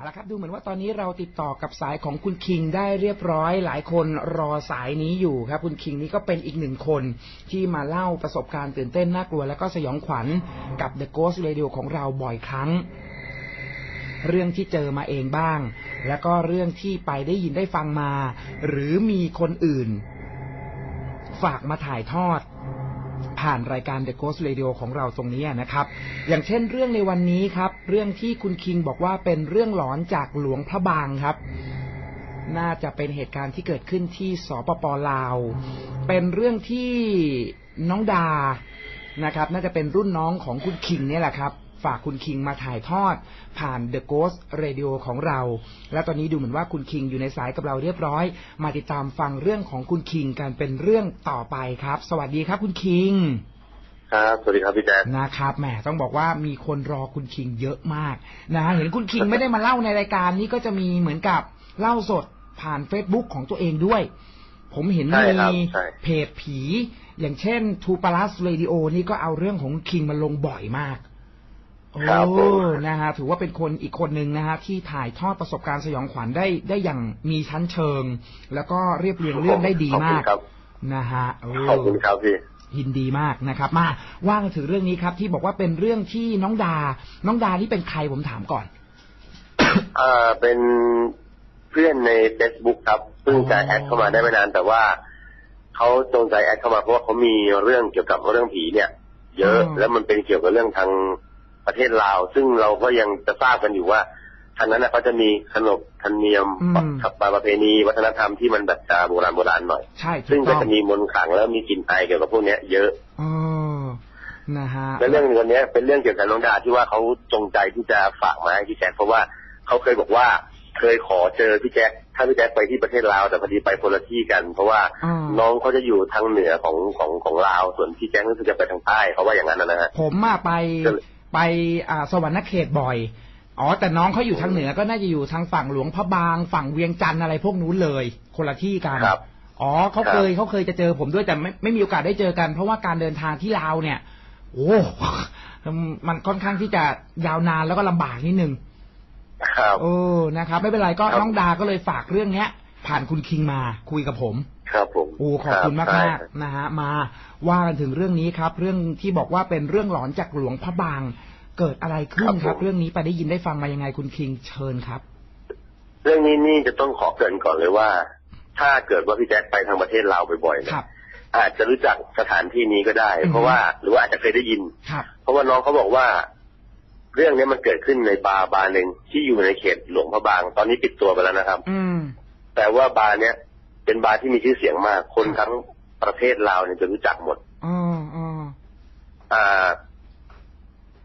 เอาละครับดูเหมือนว่าตอนนี้เราติดต่อกับสายของคุณคิงได้เรียบร้อย หลายคนรอสายนี้อยู่ครับ คุณคิงนี่ก็เป็นอีกหนึ่งคนที่มาเล่าประสบการณ์ตื่นเต้นน่ากลัว แล้วก็สยองขวัญกับ The Ghost Radio ของเราบ่อยครั้ง เรื่องที่เจอมาเองบ้าง แล้วก็เรื่องที่ไปได้ยินได้ฟังมา หรือมีคนอื่น ฝากมาถ่ายทอด ผ่านรายการ The Ghost Radio ของเราตรงนี้นะครับ อย่างเช่นเรื่องในวันนี้ครับ เรื่องที่คุณคิงบอกว่าเป็นเรื่องหลอนจากหลวงพระบางครับ น่าจะเป็นเหตุการณ์ที่เกิดขึ้นที่สปปลาว เป็นเรื่องที่น้องดานะครับ น่าจะเป็นรุ่นน้องของคุณคิงเนี่ยแหละครับ ฝากคุณคิงมาถ่ายทอด ผ่าน The Ghost Radio ของเรา และตอนนี้ดูเหมือนว่าคุณคิงอยู่ในสายกับเราเรียบร้อย มาติดตามฟังเรื่องของคุณคิงกันเป็นเรื่องต่อไปครับ สวัสดีครับคุณคิงครับ สวัสดีครับพี่แจ๊คนะครับ แหม ต้องบอกว่ามีคนรอคุณคิงเยอะมากนะฮะเห็นคุณคิงไม่ได้มาเล่าในรายการนี้ก็จะมีเหมือนกับเล่าสดผ่าน Facebook ของตัวเองด้วย ผมเห็นใช่มีครับใช่เพจผี อย่างเช่นทูป a ลัสเรดิโอนี่ก็เอาเรื่องของคิงมาลงบ่อยมาก โอ้ครับผม นะฮะถือว่าเป็นคนอีกคนหนึ่งนะฮะที่ถ่ายทอดประสบการณ์สยองขวัญได้ได้อย่างมีชั้นเชิง แล้วก็เรียบเรียงเรื่องได้ดีขอบมาคุกณครับ นะฮะโขอบคุณครับพี่ ยินดีมากนะครับ มาว่ากันถึงเรื่องนี้ครับ ที่บอกว่าเป็นเรื่องที่น้องดา น้องดานี่เป็นใครผมถามก่อน อ่าเป็นเพื่อนใน Facebook ครับเพิ่งจะอ๋อ แอดเข้ามาได้ไม่นาน แต่ว่าเขาจงใจแอดเข้ามาเพราะว่าเขามีเรื่องเกี่ยวกับเรื่องผีเนี่ย เยอะแล้วมันเป็นเกี่ยวกับเรื่องทาง ประเทศลาว ซึ่งเราก็ยังจะทราบกันอยู่ว่าทางนั้นนะเขาจะมีขนบธรรมเนียมอืมขับประเพณีวัฒนธรรมที่มันแบบจะโบราณโบราณหน่อยใช่ถูซึ่งกก็ต้องจะมีมนต์ขลังแล้วมีกลิ่นไอายเกี่ยวกับพวกเนี้ย เยอะเออนะฮะและเรื่องวันนี้เป็นเรื่องเกี่ยวกับน้องดาที่ว่าเขาจงใจที่จะฝากมาให้พี่แจ็คเพราะว่าเขาเคยบอกว่าเคยขอเจอพี่แจ็คถ้าพี่แจ็คไปที่ประเทศลาวแต่พอดีไปคนละที่กัน เพราะว่าอ่าน้องเขาจะอยู่ทางเหนือของของของลาวส่วนพี่แจ็ครู้สึกจะไปทางใต้เขาว่าอย่างนั้นนะฮะผมมาไปก็เลย ไปอ่าสวรรณเขตบ่อย อ๋อ แต่น้องเขาอยู่ทางเหนือก็น่าจะอยู่ทางฝั่งหลวงพระบาง ฝั่งเวียงจันทร์อะไรพวกนู้นเลย คนละที่กันครับอ๋อเขาครับเคยเขาเคยจะเจอผมด้วยแต่ไม่ไม่มีโอกาสได้เจอกัน เพราะว่าการเดินทางที่ลาวเนี่ย โอ้มันค่อนข้างที่จะยาวนานแล้วก็ลำบากนิดนึงครับเออนะครับ ไม่เป็นไรก็ครับน้องดาก็เลยฝากเรื่องเนี้ย ผ่านคุณคิงมาคุยกับผม ครับผม โอ้ขอบคุณมากใช่มากๆนะฮะมาว่ากันถึงเรื่องนี้ครับ เรื่องที่บอกว่าเป็นเรื่องหลอนจากหลวงพระบาง เกิดอะไรขึ้นครับ เรื่องนี้ไปได้ยินได้ฟังมายังไงคุณคิงเชิญครับ เรื่องนี้นี่จะต้องขอเกรินก่อนเลยว่า ถ้าเกิดว่าพี่แจ็คไปทางประเทศลาวบ่อยๆคเนี่ยรับอาจจะรู้จักสถานที่นี้ก็ได้อือฮึเพราะว่าหรือว่าอาจจะเคยได้ยินครับเพราะว่าน้องเขาบอกว่า เรื่องนี้มันเกิดขึ้นในบาร์บาร์หนึ่งที่อยู่ในเขตหลวงพระบาง ตอนนี้ปิดตัวไปแล้วนะครับอืมแต่ว่าบาร์เนี้ย เป็นบาร์ที่มีชื่อเสียงมาก คนทั้งประเทศลาวเนี่ยจะรู้จักหมดอ๋ออ๋ออ่า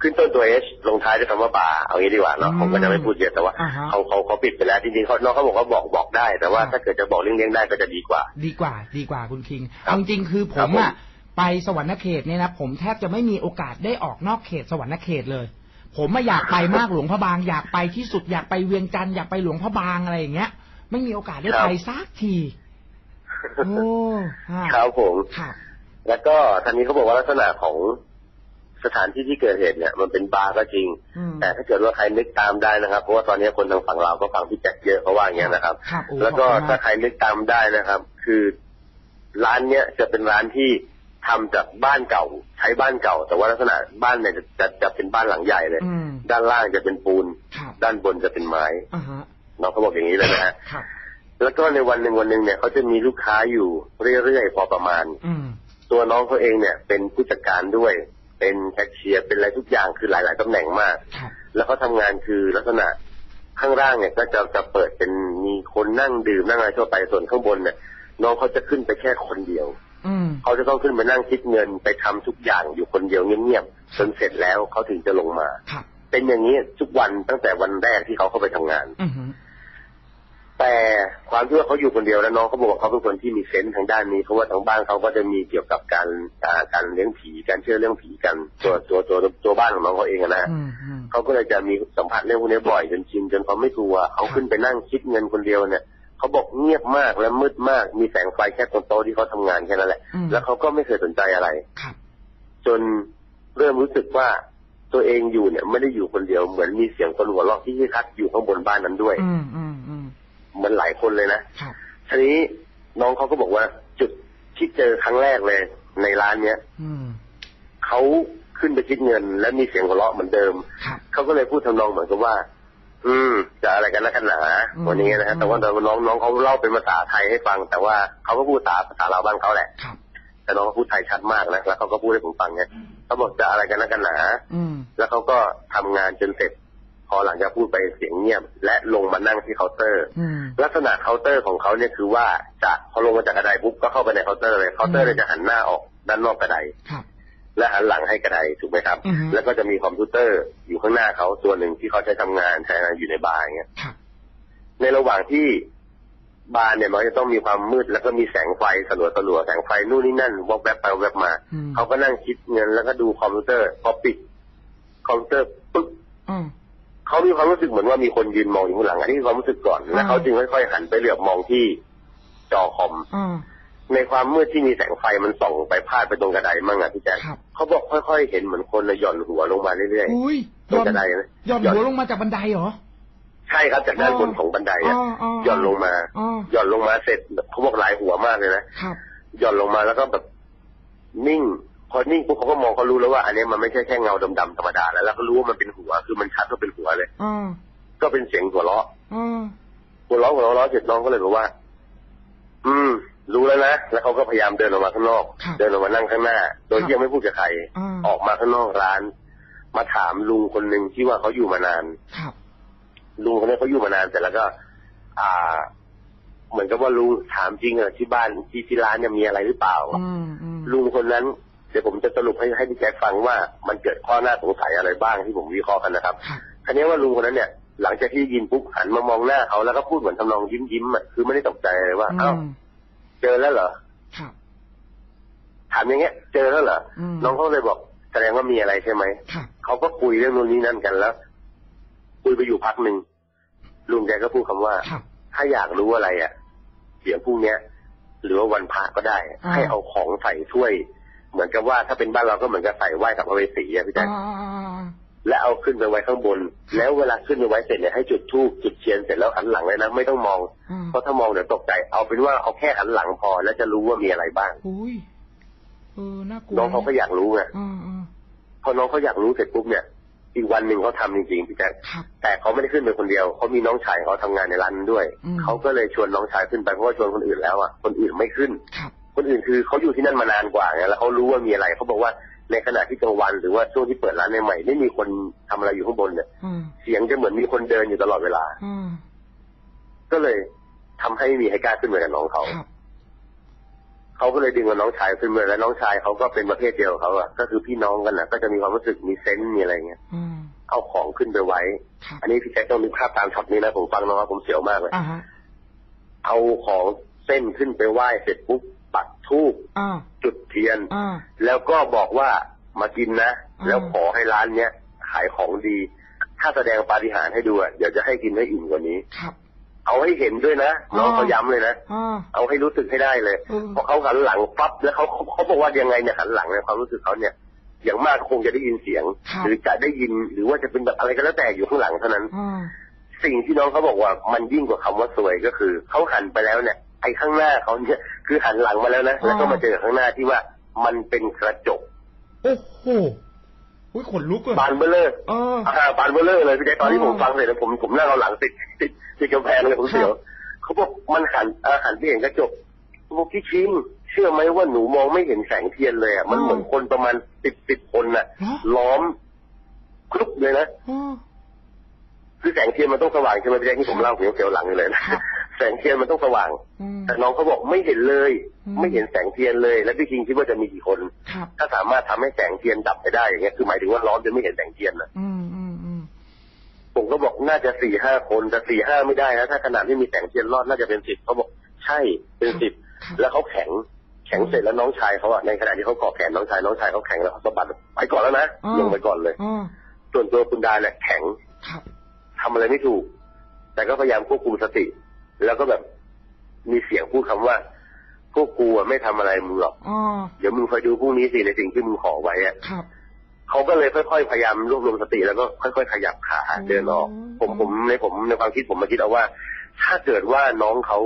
ขึ้นต้นตัว H ลงท้ายด้วยคำว่าบาร์เอางี้ดีกว่าเนาะอืมผมก็จะไม่พูดเยอะแต่ว่าอ่าฮะเขาเขาเขาปิดไปแล้วจริงๆเขาน้องเขาบอกว่าบอกบอกได้ แต่ว่าครับถ้าเกิดจะบอกเลี่ยงๆได้ก็จะดีกว่า ดีกว่า ดีกว่าคุณคิงครับเอาจริงๆคือผมครับผมอะไปสะหวันนะเขตเนี่ยนะผมแทบจะไม่มีโอกาสได้ออกนอกเขตสะหวันนะเขตเลย ผมมาอยากไปมากหลวงพระบางอยากไปที่สุดอยากไปเวียงจันทร์อยากไปหลวงพระบางอะไรอย่างเงี้ย ไม่มีโอกาสได้ไปสักที โอ้ฮะครับผมครับแล้วก็ทางนี้เขาบอกว่าลักษณะของสถานที่ที่เกิดเหตุเนี่ยมันเป็นบาร์ก็จริงอืมแต่ถ้าเกิดว่าใครนึกตามได้นะครับ เพราะว่าตอนนี้คนทางฝั่งลาวก็ฟังพี่แจ็คเยอะเขาว่าอย่างเงี้ยนะครับครับโอ้แล้วก็ขอบคุณมถ้าใครนึกตามได้นะครับ คือร้านเนี้ยจะเป็นร้านที่ทำจากบ้านเก่า ใช้บ้านเก่า แต่ว่าลักษณะบ้านเนี่ยจะจะจะเป็นบ้านหลังใหญ่เลยอืมด้านล่างจะเป็นปูนครับด้านบนจะเป็นไม้อ่าฮะน้องเขาบอกอย่างนี้เลยนะฮะครับ แล้วก็ในวันหนึ่งวันหนึ่งเนี่ยเขาจะมีลูกค้าอยู่เรื่อยๆพอประมาณ อืมตัวน้องเขาเองเนี่ย เป็นผู้จัดการด้วย เป็นแคชเชียร์เป็นอะไรทุกอย่างคือหลาย ๆตำแหน่งมากครับแล้วเขาทำงานคือลักษณะข้างล่างเนี่ยก็จะจะเปิดเป็นมีคนนั่งดื่มนั่งอะไรทั่วไปส่วนข้างบนเนี่ยน้องเขาจะขึ้นไปแค่คนเดียวอืมเขาจะต้องขึ้นไปนั่งคิดเงินไปทำทุกอย่างอยู่คนเดียวเงียบๆจนเสร็จแล้วเขาถึงจะลงมาครับเป็นอย่างนี้ทุกวันตั้งแต่วันแรกที่เขาเข้าไปทำงานอือฮึ แต่ความที่ว่าเขาอยู่คนเดียวแล้วน้องเขาบอกว่าเขาเป็นคนที่มีเซนส์ทางด้านนี้เพราะว่าทางบ้านเขาก็จะมีเกี่ยวกับการอ่าการเลี้ยงผีการเชื่อเรื่องผีกันตัวตัวตัวตัวบ้านของน้องเขาเองอะนะอืมอืมเขาก็เลยจะมีสัมผัสเรื่องพวกนี้บ่อยจนชินจนเขาไม่กลัวเขาขึ้นไปนั่งคิดเงินคนเดียวเนี่ยเขาบอกเงียบมากและมืดมาก มีแสงไฟแค่ตรงโต๊ะที่เขาทำงานแค่นั้นแหละอืมแล้วเขาก็ไม่เคยสนใจอะไรครับจนเริ่มรู้สึกว่าตัวเองอยู่เนี่ย ไม่ได้อยู่คนเดียวเหมือนมีเสียงคนหัวเราะที่คักอยู่ข้างบนบ้านนั้นด้วย อื มอืมอืมเหมันหลายคนเลยนะครับทีนี้น้องเขาก็บอกว่า จุดที่เจอครั้งแรกเลยในร้านเนี้ยอืมเขาขึ้นไปคิดเงิน และมีเสียงหัวเราะเหมือนเดิมครับเขาก็เลยพูดทำนองเหมือนกับว่า อืม จะอะไรกันนักกันหนาอืมวันนี้นะฮะแต่ว่าน้องน้องเขาเล่าเป็นภาษาไทยให้ฟัง แต่ว่าเขาก็พูดภาษาภาษาลาวบ้านเขาแหละครับแต่น้องเขาพูดไทยชัดมากนะแล้วเขาก็พูดให้ผมฟังเนี่ยเขาบอกจะอะไรกันนักกันหนาอืมแล้วเขาก็ทำงานจนเสร็จ พอหลังจากพูดไปเสียงเงียบ และลงมานั่งที่เคาน์เตอร์อืมลักษณะเคาน์เตอร์ของเขาเนี่ยคือว่าจะพอลงมาจากกระไดปุ๊บก็เข้าไปในเคาน์เตอร์เลยเคาน์เตอร์เนี่ยจะหันหน้าออกด้านนอกกระไดครับและหันหลังให้กระไดถูกไหมครับอือฮึแล้วก็จะมีคอมพิวเตอร์อยู่ข้างหน้าเขาตัวหนึ่งที่เขาใช้ทำงานใช้งานอยู่ในบาร์อย่างเงี้ยครับในระหว่างที่บาร์เนี่ยมันจะต้องมีความมืดแล้วก็มีแสงไฟสลัวสลัวๆแสงไฟนู่นนี่นั่นวอกแวบไปวอกแวบมาอืมเขาก็นั่งคิดเงินแล้วก็ดูคอมพิวเตอร์พอปิดคอมพิวเตอร์ปุ๊บอืม เขามีความรู้สึกเหมือนว่ามีคนยืนมองอยู่ข้างหลัง อันนี้คือความรู้สึกก่อนแล้วอ่าเขาจึงค่อยๆหันไปเหลือบมองที่จอคอมอืมในความมืดที่มีแสงไฟมันส่องไปพาดไปตรงกระไดมั่งอะพี่แจ๊คครับเขาบอกค่อยๆเห็นเหมือนคนน่ะหย่อนหัวลงมาเรื่อยอุ้ยๆตรงกระไดนะหย่อนหัวลงมาจากบันไดเหรอใช่ครับจากด้านบนของบันไดอะอ๋ออ๋อหย่อนลงมาอ๋อหย่อนลงมาเสร็จเขาบอกหลายหัวมากเลยนะครับหย่อนลงมาแล้วก็แบบนิ่ง พอนิ่งปุ๊บเขาก็มองเขารู้แล้วว่าอันนี้มันไม่ใช่แค่เงาดำๆธรรมดาแล้วแล้วก็รู้ว่ามันเป็นหัวคือมันชัดว่าเป็นหัวเลยอ๋อก็เป็นเสียงหัวเราะอ๋อหัวเราะหัวเราะเสร็จน้องก็เลยบอกว่า อืม รู้แล้วนะแล้วเขาก็พยายามเดินออกมาข้างนอกครับเดินออกมานั่งข้างหน้า โดยที่ยังไม่พูดกับใครอ่าออกมาข้างนอกร้าน มาถามลุงคนหนึ่งที่ว่าเขาอยู่มานานครับลุงคนนี้เขาอยู่มานานแต่แล้วก็ อ่า เหมือนกับว่าลุงถามจริงเหรอที่บ้านที่ที่ร้านเนี่ยมีอะไรหรือเปล่าอืมอืมลุงคนนั้นเดี๋ยวผมจะสรุปให้ให้พี่แจ็คฟังว่ามันเกิดข้อน่าสงสัยอะไรบ้างที่ผมวิเคราะห์กันนะครับครับคันนี้ว่าลุงคนนั้นเนี่ยหลังจากที่ยินปุ๊บหันมามองหน้าเขาแล้วก็พูดเหมือนทำนองยิ้มยิ้มๆอะคือไม่ได้ตกใจเลยว่าอืเอ้ามเจอแล้วเหรอครับถามอย่างเงี้ย เจอแล้วเหรออืมน้องเขาเลยบอก แสดงว่ามีอะไรใช่ไหมครับเขาก็คุยเรื่องนู้นนี้นั่นกันแล้ว คุยไปอยู่พักหนึ่งลุงแกก็พูดคำว่าครับถ้าอยากรู้อะไรอะเดี๋ยวพรุ่งเนี้ย หรือว่าวันพระก็ได้อ่าให้เอาของใส่ถ้วย เหมือนกับว่าถ้าเป็นบ้านเราก็เหมือนกับใส่ไหว้กับพระเวสสีอะพี่แจ๊คอ่าและเอาขึ้นไปไว้ข้างบน แล้วเวลาขึ้นไปไว้เสร็จเนี่ยให้จุดธูปจุดเทียนเสร็จแล้วหันหลังเลยนะไม่ต้องมองอืมเพราะถ้ามองเดี๋ยวตกใจเอาเป็นว่าเอาแค่หันหลังพอแล้วจะรู้ว่ามีอะไรบ้างอุ้ยเออน่ากลัวน้องเขาก็อยากรู้ไงอืมอืมพอน้องเขาอยากรู้เสร็จปุ๊บเนี่ย อีกวันหนึ่งเขาทำจริงๆพี่แจ๊คครับแต่เขาไม่ได้ขึ้นไปคนเดียวเขามีน้องชายเขาทำงานในร้านนั้นด้วยอืมเขาก็เลยชวนน้องชายขึ้นไปเพราะว่าชวนคนอื่นแล้วอะคนอื่นไม่ขึ้นครับ คนอื่นคือเขาอยู่ที่นั่นมานานกว่าไงแล้วเขารู้ว่ามีอะไรเขาบอกว่าในขณะที่กลางวันหรือว่าช่วงที่เปิดร้านใหม่ๆไม่มีคนทำอะไรอยู่ข้างบนเนี่ยอืมเสียงจะเหมือนมีคนเดินอยู่ตลอดเวลา อืมก็เลยทำให้ไม่มีใครกล้าขึ้นไปกับน้องเขาครับเขาก็เลยดึงกับน้องชายขึ้นมาแล้วน้องชายเขาก็เป็นประเภทเดียวกับเขาอะก็คือพี่น้องกันอะก็จะมีความรู้สึกมีเซนส์มีอะไรเงี้ยอืมเอาของขึ้นไปไว้ครับอันนี้พี่แจ็คต้องนึกภาพตามช็อตนี้นะผมฟังน้องครับผมเสียวมากเลยอ่าฮะเอาของเส้นขึ้นไปไหว้เสร็จปุ๊บ ปักธูปอ่าจุดเทียนอ่าแล้วก็บอกว่ามากินนะอ่าแล้วขอให้ร้านเนี้ยขายของดี ถ้าแสดงปาฏิหาริย์ให้ดูอะเดี๋ยวจะให้กินให้อิ่มกว่านี้ครับเอาให้เห็นด้วยนะน้องอ่าเขาย้ำเลยนะอ่าเอาให้รู้สึกให้ได้เลยเออพอเขาหันหลังปั๊บแล้วเขาเขาเขาบอกว่ายังไงเนี่ยหันหลังในความรู้สึกเขาเนี่ย อย่างมากคงจะได้ยินเสียงครับหรือจะได้ยินหรือว่าจะเป็นแบบอะไรก็แล้วแต่อยู่ข้างหลังเท่านั้นอ่าสิ่งที่น้องเขาบอกว่ามันยิ่งกว่าคำว่าสวยก็คือเขาหันไปแล้วเนี่ยไอ้ข้างหน้าเขาเนี่ย คือหันหลังมาแล้วนะ แล้วก็มาเจอข้างหน้าที่ว่ามันเป็นกระจกโอ้โหอุ้ยขนลุกเลยบานเบลเลอร์เอออ่าบานเบลเลอร์เลยพี่แจ๊คตอนที่อ๋ผมฟังเสร็จแล้วผมผมนั่งเอาหลังติดติดติดกำแพงเลยผมเสียวเขาบอกมันหันอ่าหันไปเห็นกระจกบอกพี่คิงเชื่อไหมว่าหนูมองไม่เห็นแสงเทียนเลยอะมันเหมือนคนประมาณสิบสิบคนน่ะเหรอล้อมคลุกเลยนะอ๋อคือแสงเทียนมันต้องสว่างใช่ไหมพี่แจ๊คที่ผมเล่าผมยังเสียวหลังอยู่เลยนะครับ แสงเทียนมันต้องสว่างอืมแต่น้องเขาบอกไม่เห็นเลยอืมไม่เห็นแสงเทียนเลย แล้วพี่คิงคิดว่าจะมีกี่คนครับถ้าสามารถทำให้แสงเทียนดับไปได้อย่างเงี้ยคือหมายถึงว่าล้อมจนไม่เห็นแสงเทียนนะอืมอืมอืมผมก็บอกน่าจะสี่ห้าคนแต่สี่ห้าไม่ได้นะถ้าขนาดที่มีแสงเทียนรอดน่าจะเป็นสิบเขาบอกใช่เป็นสิบครับแล้วเขาแข็งแข็งเสร็จแล้วน้องชายเขาอะในขณะที่เขาเกาะแขนน้องชายน้องชายเขาแข็งแล้วเขาสะบัดไปก่อนแล้วนะอ่าลงไปก่อนเลยอ๋อส่วนตัวคุณดาเนี่ยแข็งครับทำอะไรไม่ถูก แต่ก็พยายามควบคุมสติ แล้วก็แบบมีเสียงพูดคำว่า พวกกูอะไม่ทำอะไรมึงหรอกอ๋อเดี๋ยวมึงคอยดูพรุ่งนี้สิในสิ่งที่มึงขอไว้อะครับเขาก็เลยค่อยๆพยายามรวบรวมสติแล้วก็ค่อยๆขยับขาเดินออก ผมผมในผมในความคิดผมมาคิดเอาว่า ถ้าเกิดว่าน้องเขา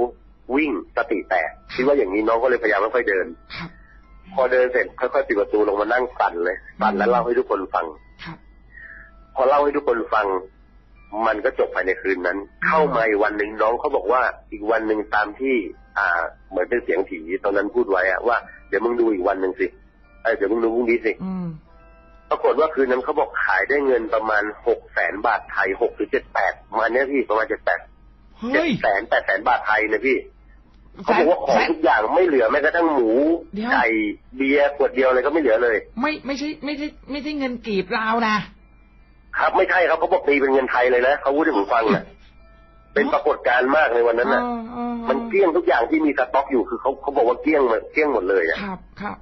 วิ่งสติแตกคิดว่าอย่างนี้น้องก็เลยพยายามค่อยๆเดินครับพอเดินเสร็จค่อยๆปิดประตูลงมานั่งสั่นเลยสั่นแล้วเล่าให้ทุกคนฟังครับพอเล่าให้ทุกคนฟัง มันก็จบภายในคืนนั้น เข้ามาอีกวันหนึ่งน้องเขาบอกว่าอีกวันหนึ่งตามที่ อ่า เหมือนเป็นเสียงผีตอนนั้นพูดไว้อะว่าเดี๋ยวมึงดูอีกวันหนึ่งสิเอ้ยเดี๋ยวมึงดูพรุ่งนี้สิอืมปรากฏว่าคืนนั้นเขาบอกขายได้เงินประมาณหกแสนบาทไทยหกหรือเจ็ดแปดมาเนี้ยพี่ประมาณเจ็ดแปดเฮ้เจ็ดยแสนแปดแสนบาทไทยนะพี่เขาบอกว่าของทุกอย่างไม่เหลือแม้กระทั่งหมูเดี๋ยวไก่เบียร์ขวดเดียวอะไรก็ไม่เหลือเลย ไม่ไม่ใช่ไม่ใช่ไม่ใช่เงินกีบลาวนะ ครับไม่ใช่ครับเขาบอกตีเป็นเงินไทยเลยนะเขาพูดให้ผมฟังนะเป็นปรากฏการณ์มากในวันนั้นน่ะเออเออมันเกลี้ยงทุกอย่างที่มีสต็อกอยู่คือเขาเขาบอกว่าเกลี้ยงหมดเกลี้ยงหมดเลยอะครับครับ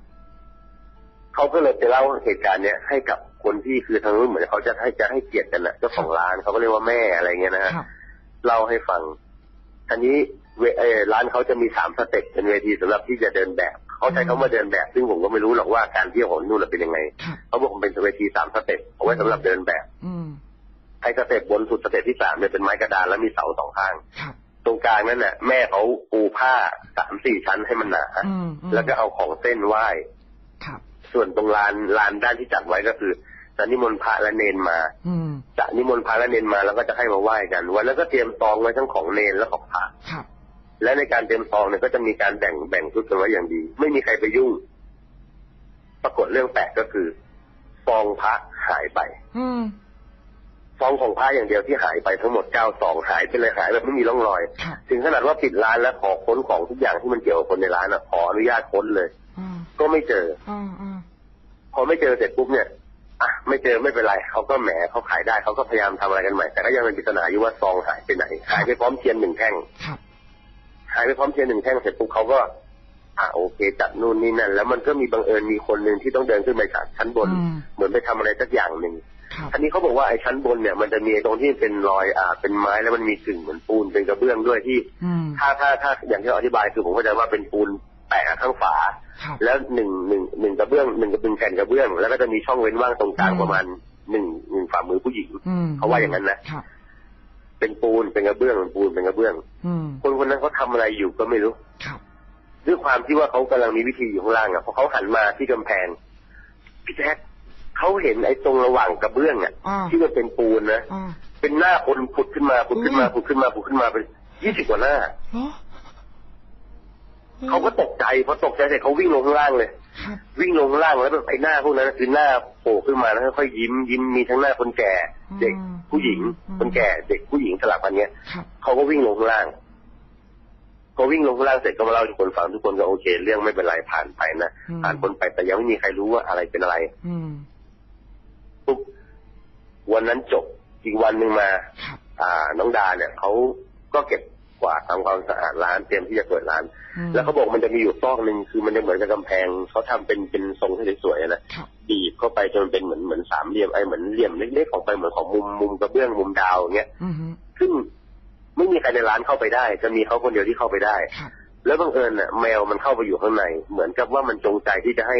เขาก็เลยไปเล่าเหตุการณ์เนี้ยให้กับคนที่คือทางนู้นเหมือนเขาจะให้จะให้เกียรติกันนะเจ้าของร้านเขาก็เรียกว่าแม่อะไรเงี้ยนะฮะครับเล่าให้ฟังอันนี้เวเออร้านเขาจะมีสาม step เป็นเวทีสำหรับที่จะเดินแบบ เขาใช้เขามาเดินแบบ ซึ่งผมก็ไม่รู้หรอกว่าการเที่ยวของนู่นนะเป็นยังไงครับเขาบอกมันเป็นเวทีสาม step เอาไว้สำหรับเดินแบบอืมไอ้ step บนสุด step ที่สามเนี่ยเป็นไม้กระดานแล้วมีเสาสองข้างครับตรงกลางนั่นน่ะแม่เขาปูผ้าสามสี่ชั้นให้มันหนาอืมอืมแล้วก็เอาของเซ่นไหว้ครับส่วนตรงลานลานด้านที่จัดไว้ก็คือจะนิมนต์พระและเนนมาอืมจะนิมนต์พระและเนนมาแล้วก็จะให้มาไหว้กัน วันแล้วก็เตรียมซองไว้ทั้งของเนนและของพระครับ และในการเตรียมซองเนี่ยก็จะมีการแบ่งแบ่งชุดกันไว้อย่างดี ไม่มีใครไปยุ่ง ปรากฏเรื่องแปลกก็คือซองพระหายไปอืมซองของพระอย่างเดียวที่หายไปทั้งหมดเก้าซองหายไปเลยหายแบบไม่มีร่องรอยครับถึงขนาดว่าปิดร้านแล้วขอค้นของทุกอย่างที่มันเกี่ยวกับคนในร้านอะขออนุญาตค้นเลยอืมก็ไม่เจออืมอืมพอไม่เจอเสร็จปุ๊บเนี่ยอะไม่เจอไม่เป็นไรเขาก็แหมเขาขายได้เขาก็พยายามทำอะไรกันใหม่ แต่ก็ยังเป็นปริศนาอยู่ว่าซองหายไปไหนหายไปพร้อมเทียนหนึ่งแท่งครับ หายไปพร้อมเทียนหนึ่งแท่งเสร็จปุ๊บเขาก็อะโอเคจัดนู่นนี่นั่น แล้วมันก็มีบังเอิญมีคนหนึ่งที่ต้องเดินขึ้นไปจากชั้นบนอืมเหมือนไปทำอะไรสักอย่างหนึ่งครับอันนี้เขาบอกว่าไอ้ชั้นบนเนี่ยมันจะมีตรงที่เป็นรอยอ่า เป็นไม้แล้วมันมีกึ่งเหมือนปูนเป็นกระเบื้องด้วยที่อืมถ้าถ้าถ้าอย่างที่เราอธิบายคือผมเข้าใจว่าเป็นปูนแปะข้างฝาครับแล้วหนึ่งหนึ่งหนึ่งกระเบื้องหนึ่งกระเบื้องแผ่นกระเบื้อง แล้วก็จะมีช่องเว้นว่างตรงกลางอืมประมาณหนึ่งหนึ่งฝ่ามือผู้หญิงอืมเขาว่าอย่างนั้นนะครับ เป็นปูนเป็นกระเบื้องเป็นปูนเป็นกระเบื้องอืมคนคนนั้นเขาทำอะไรอยู่ก็ไม่รู้ครับด้วยความที่ว่าเขากำลังมีวิธีอยู่ข้างล่างอะพอเขาหันมาที่กำแพงพี่แจ๊คเขาเห็นไอ้ตรงระหว่างกระเบื้องอะอ่าที่มันเป็นปูนนะอ่าเป็นหน้าคนผุดขึ้นมาผุดขึ้นมาอืมผุดขึ้นมาผุดขึ้นมาเป็นยี่สิบกว่าหน้าเหรอเขาก็ตกใจพอตกใจเสร็จเขาวิ่งลงข้างล่างเลยครับ วิ่งลงข้างล่างแล้วแบบไอ้หน้าพวกนั้นคือหน้าโผล่ขึ้นมาแล้วค่อยๆยิ้มยิ้มมีทั้งหน้าคนแก่ เด็กอืมผู้หญิงอืมคนแก่เด็กผู้หญิงสลับกันเนี้ยครับเขาก็วิ่งลงข้างล่างพอวิ่งลงข้างล่างเสร็จก็มาเล่าให้ทุกคนฟังทุกคนก็โอเค เรื่องไม่เป็นไรผ่านไปนะอืมผ่านพ้นไปแต่ยังไม่มีใครรู้ว่าอะไรเป็นอะไรอืมปุ๊บวันนั้นจบอีกวันหนึ่งมาครับอ่า น้องดาเนี่ยเขาก็เก็บ กวาดทำความสะอาดร้านเตรียมที่จะเปิดร้านอืมแล้วเขาบอกมันจะมีอยู่ซอกหนึ่งคือมันจะเหมือนกับกำแพงเขาทำเป็นเป็นทรงให้สวยๆนะครับบีบเข้าไปจนเป็นเหมือนเหมือนสามเหลี่ยมไอ้เหมือนเหลี่ยมเล็กๆของไปเหมือนของมุมมุมกระเบื้องมุมดาวอย่างเงี้ยอืมฮึซึ่งไม่มีใครในร้านเข้าไปได้ จะมีเขาคนเดียวที่เข้าไปได้ครับแล้วบังเอิญน่ะแมวมันเข้าไปอยู่ข้างใน เหมือนกับว่ามันจงใจที่จะให้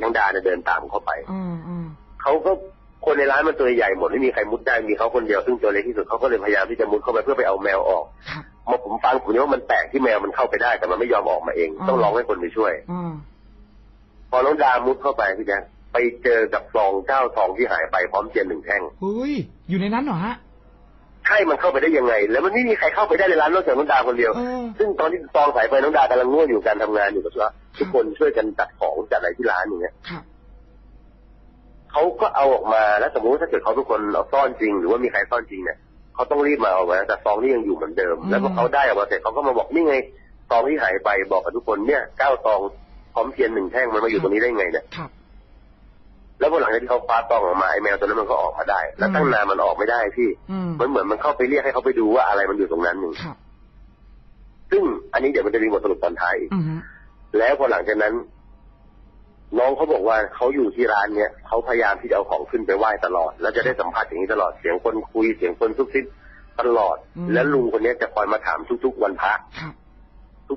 น้องดาเนี่ยเดินตามเข้าไปอืมอืมเขาก็คนในร้านมันตัวใหญ่หมดไม่มีใครมุดได้มีเขาคนเดียวซึ่งตัวเล็กที่สุดเขาก็เลยพยายามที่จะมุดเข้าไปเพื่อไปเอาแมวออกครับ มาผมฟังผมเนี่ยว่ามันแปลกที่แมวมันเข้าไปได้แต่มันไม่ยอมออกมาเองอืมต้องร้องให้คนไปช่วยอืมพอน้องดามุดเข้าไปพี่แจ๊คไปเจอกับซองเจ้าซองที่หายไปพร้อมเทียนหนึ่งแท่งเฮ้ยอยู่ในนั้นเหรอฮะใช่มันเข้าไปได้ยังไง แล้วมันไม่มีใครเข้าไปได้ในร้านนอกจากน้องดาคนเดียวเออซึ่งตอนที่ซองสายไปน้องดากำลังง่วนอยู่การทำงานอยู่กับว่าทุกคนช่วยกันจัดของจัดอะไรที่ร้านอย่างเงี้ยครับเขาก็เอาออกมาแล้วสมมติว่าถ้าเกิดเขาทุกคนเอาซ่อนจริง หรือว่ามีใครซ่อนจริงเนี่ย เขาต้องรีบมาเอาไว้แต่ซองนี่ยังอยู่เหมือนเดิมอืมแล้วพอเขาได้ออกมาเสร็จเขาก็มาบอกนี่ไงซองที่หายไปบอกกับทุกคนเนี่ยเก้าซองพร้อมเทียนหนึ่งแท่งมันมาอยู่ตรงนี้ได้ไงเนี่ยครับแล้วพอหลังจากที่เขาคว้าซองออกมาไอ้แมวตัวนั้นมันก็ออกมาได้ แล้วอืมตั้งนานมันออกไม่ได้พี่อืมมันเหมือนมันเข้าไปเรียกให้เขาไปดูว่าอะไรมันอยู่ตรงนั้นหนึ่งครับซึ่งอันนี้เดี๋ยวมันจะมีบทสรุปตอนท้ายอีกอืมฮึแล้วพอหลังจากนั้น น้องเขาบอกว่าเขาอยู่ที่ร้านเนี่ยเขาพยายามที่จะเอาของขึ้นไปไหว้ตลอด แล้วจะได้สัมผัสอย่างนี้ตลอดเสียงคนคุยเสียงคนซุบซิบตลอด แล้วลุงคนเนี้ยจะคอยมาถามทุก ๆ วันพระครับ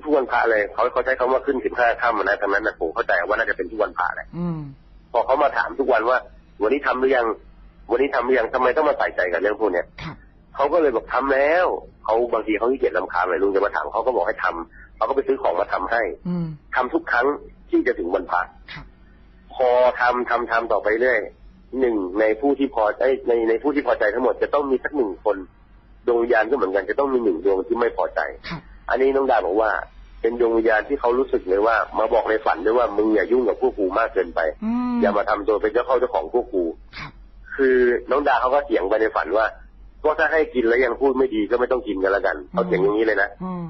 ทุกๆวันพระเลยเขาเขาใช้คำว่าขึ้นสิบห้าค่ำนะทั้งนั้นนะผมเข้าใจว่าน่าจะเป็นทุกวันพระแหละอืมพอเขามาถามทุกวันว่า วันนี้ทำหรือยัง วันนี้ทำหรือยังทำไมต้องมาใส่ใจกับเรื่องพวกเนี้ยครับเขาก็เลยบอกทำแล้วเขาบางทีเขาขี้เกียจลำคาญเลยลุงจะมาถามเขาก็บอกให้ทำ เขาก็ไปซื้อของมาทำให้ อืมทำทุกครั้งที่จะถึงวันพระครับพอทำทำทำต่อไปเรื่อยหนึ่งในผู้ที่พอเอ้ยในในผู้ที่พอใจทั้งหมดจะต้องมีสักหนึ่งคนดวงวิญญาณก็เหมือนกันจะต้องมีหนึ่งดวงที่ไม่พอใจครับอันนี้น้องดาบอกว่า เป็นดวงวิญญาณที่เขารู้สึกเลยว่า มาบอกในฝันด้วยว่ามึงอย่ายุ่งกับพวกกูมากเกินไปอืมอย่ามาทำตัวเป็นเจ้าเข้าเจ้าของพวกกูครับคือน้องดาเขาก็เถียงไปในฝันว่าก็ถ้าให้กินแล้วยังพูดไม่ดีก็ไม่ต้องกินกันแล้วกันเขาเถียงอย่างนี้เลยนะอืม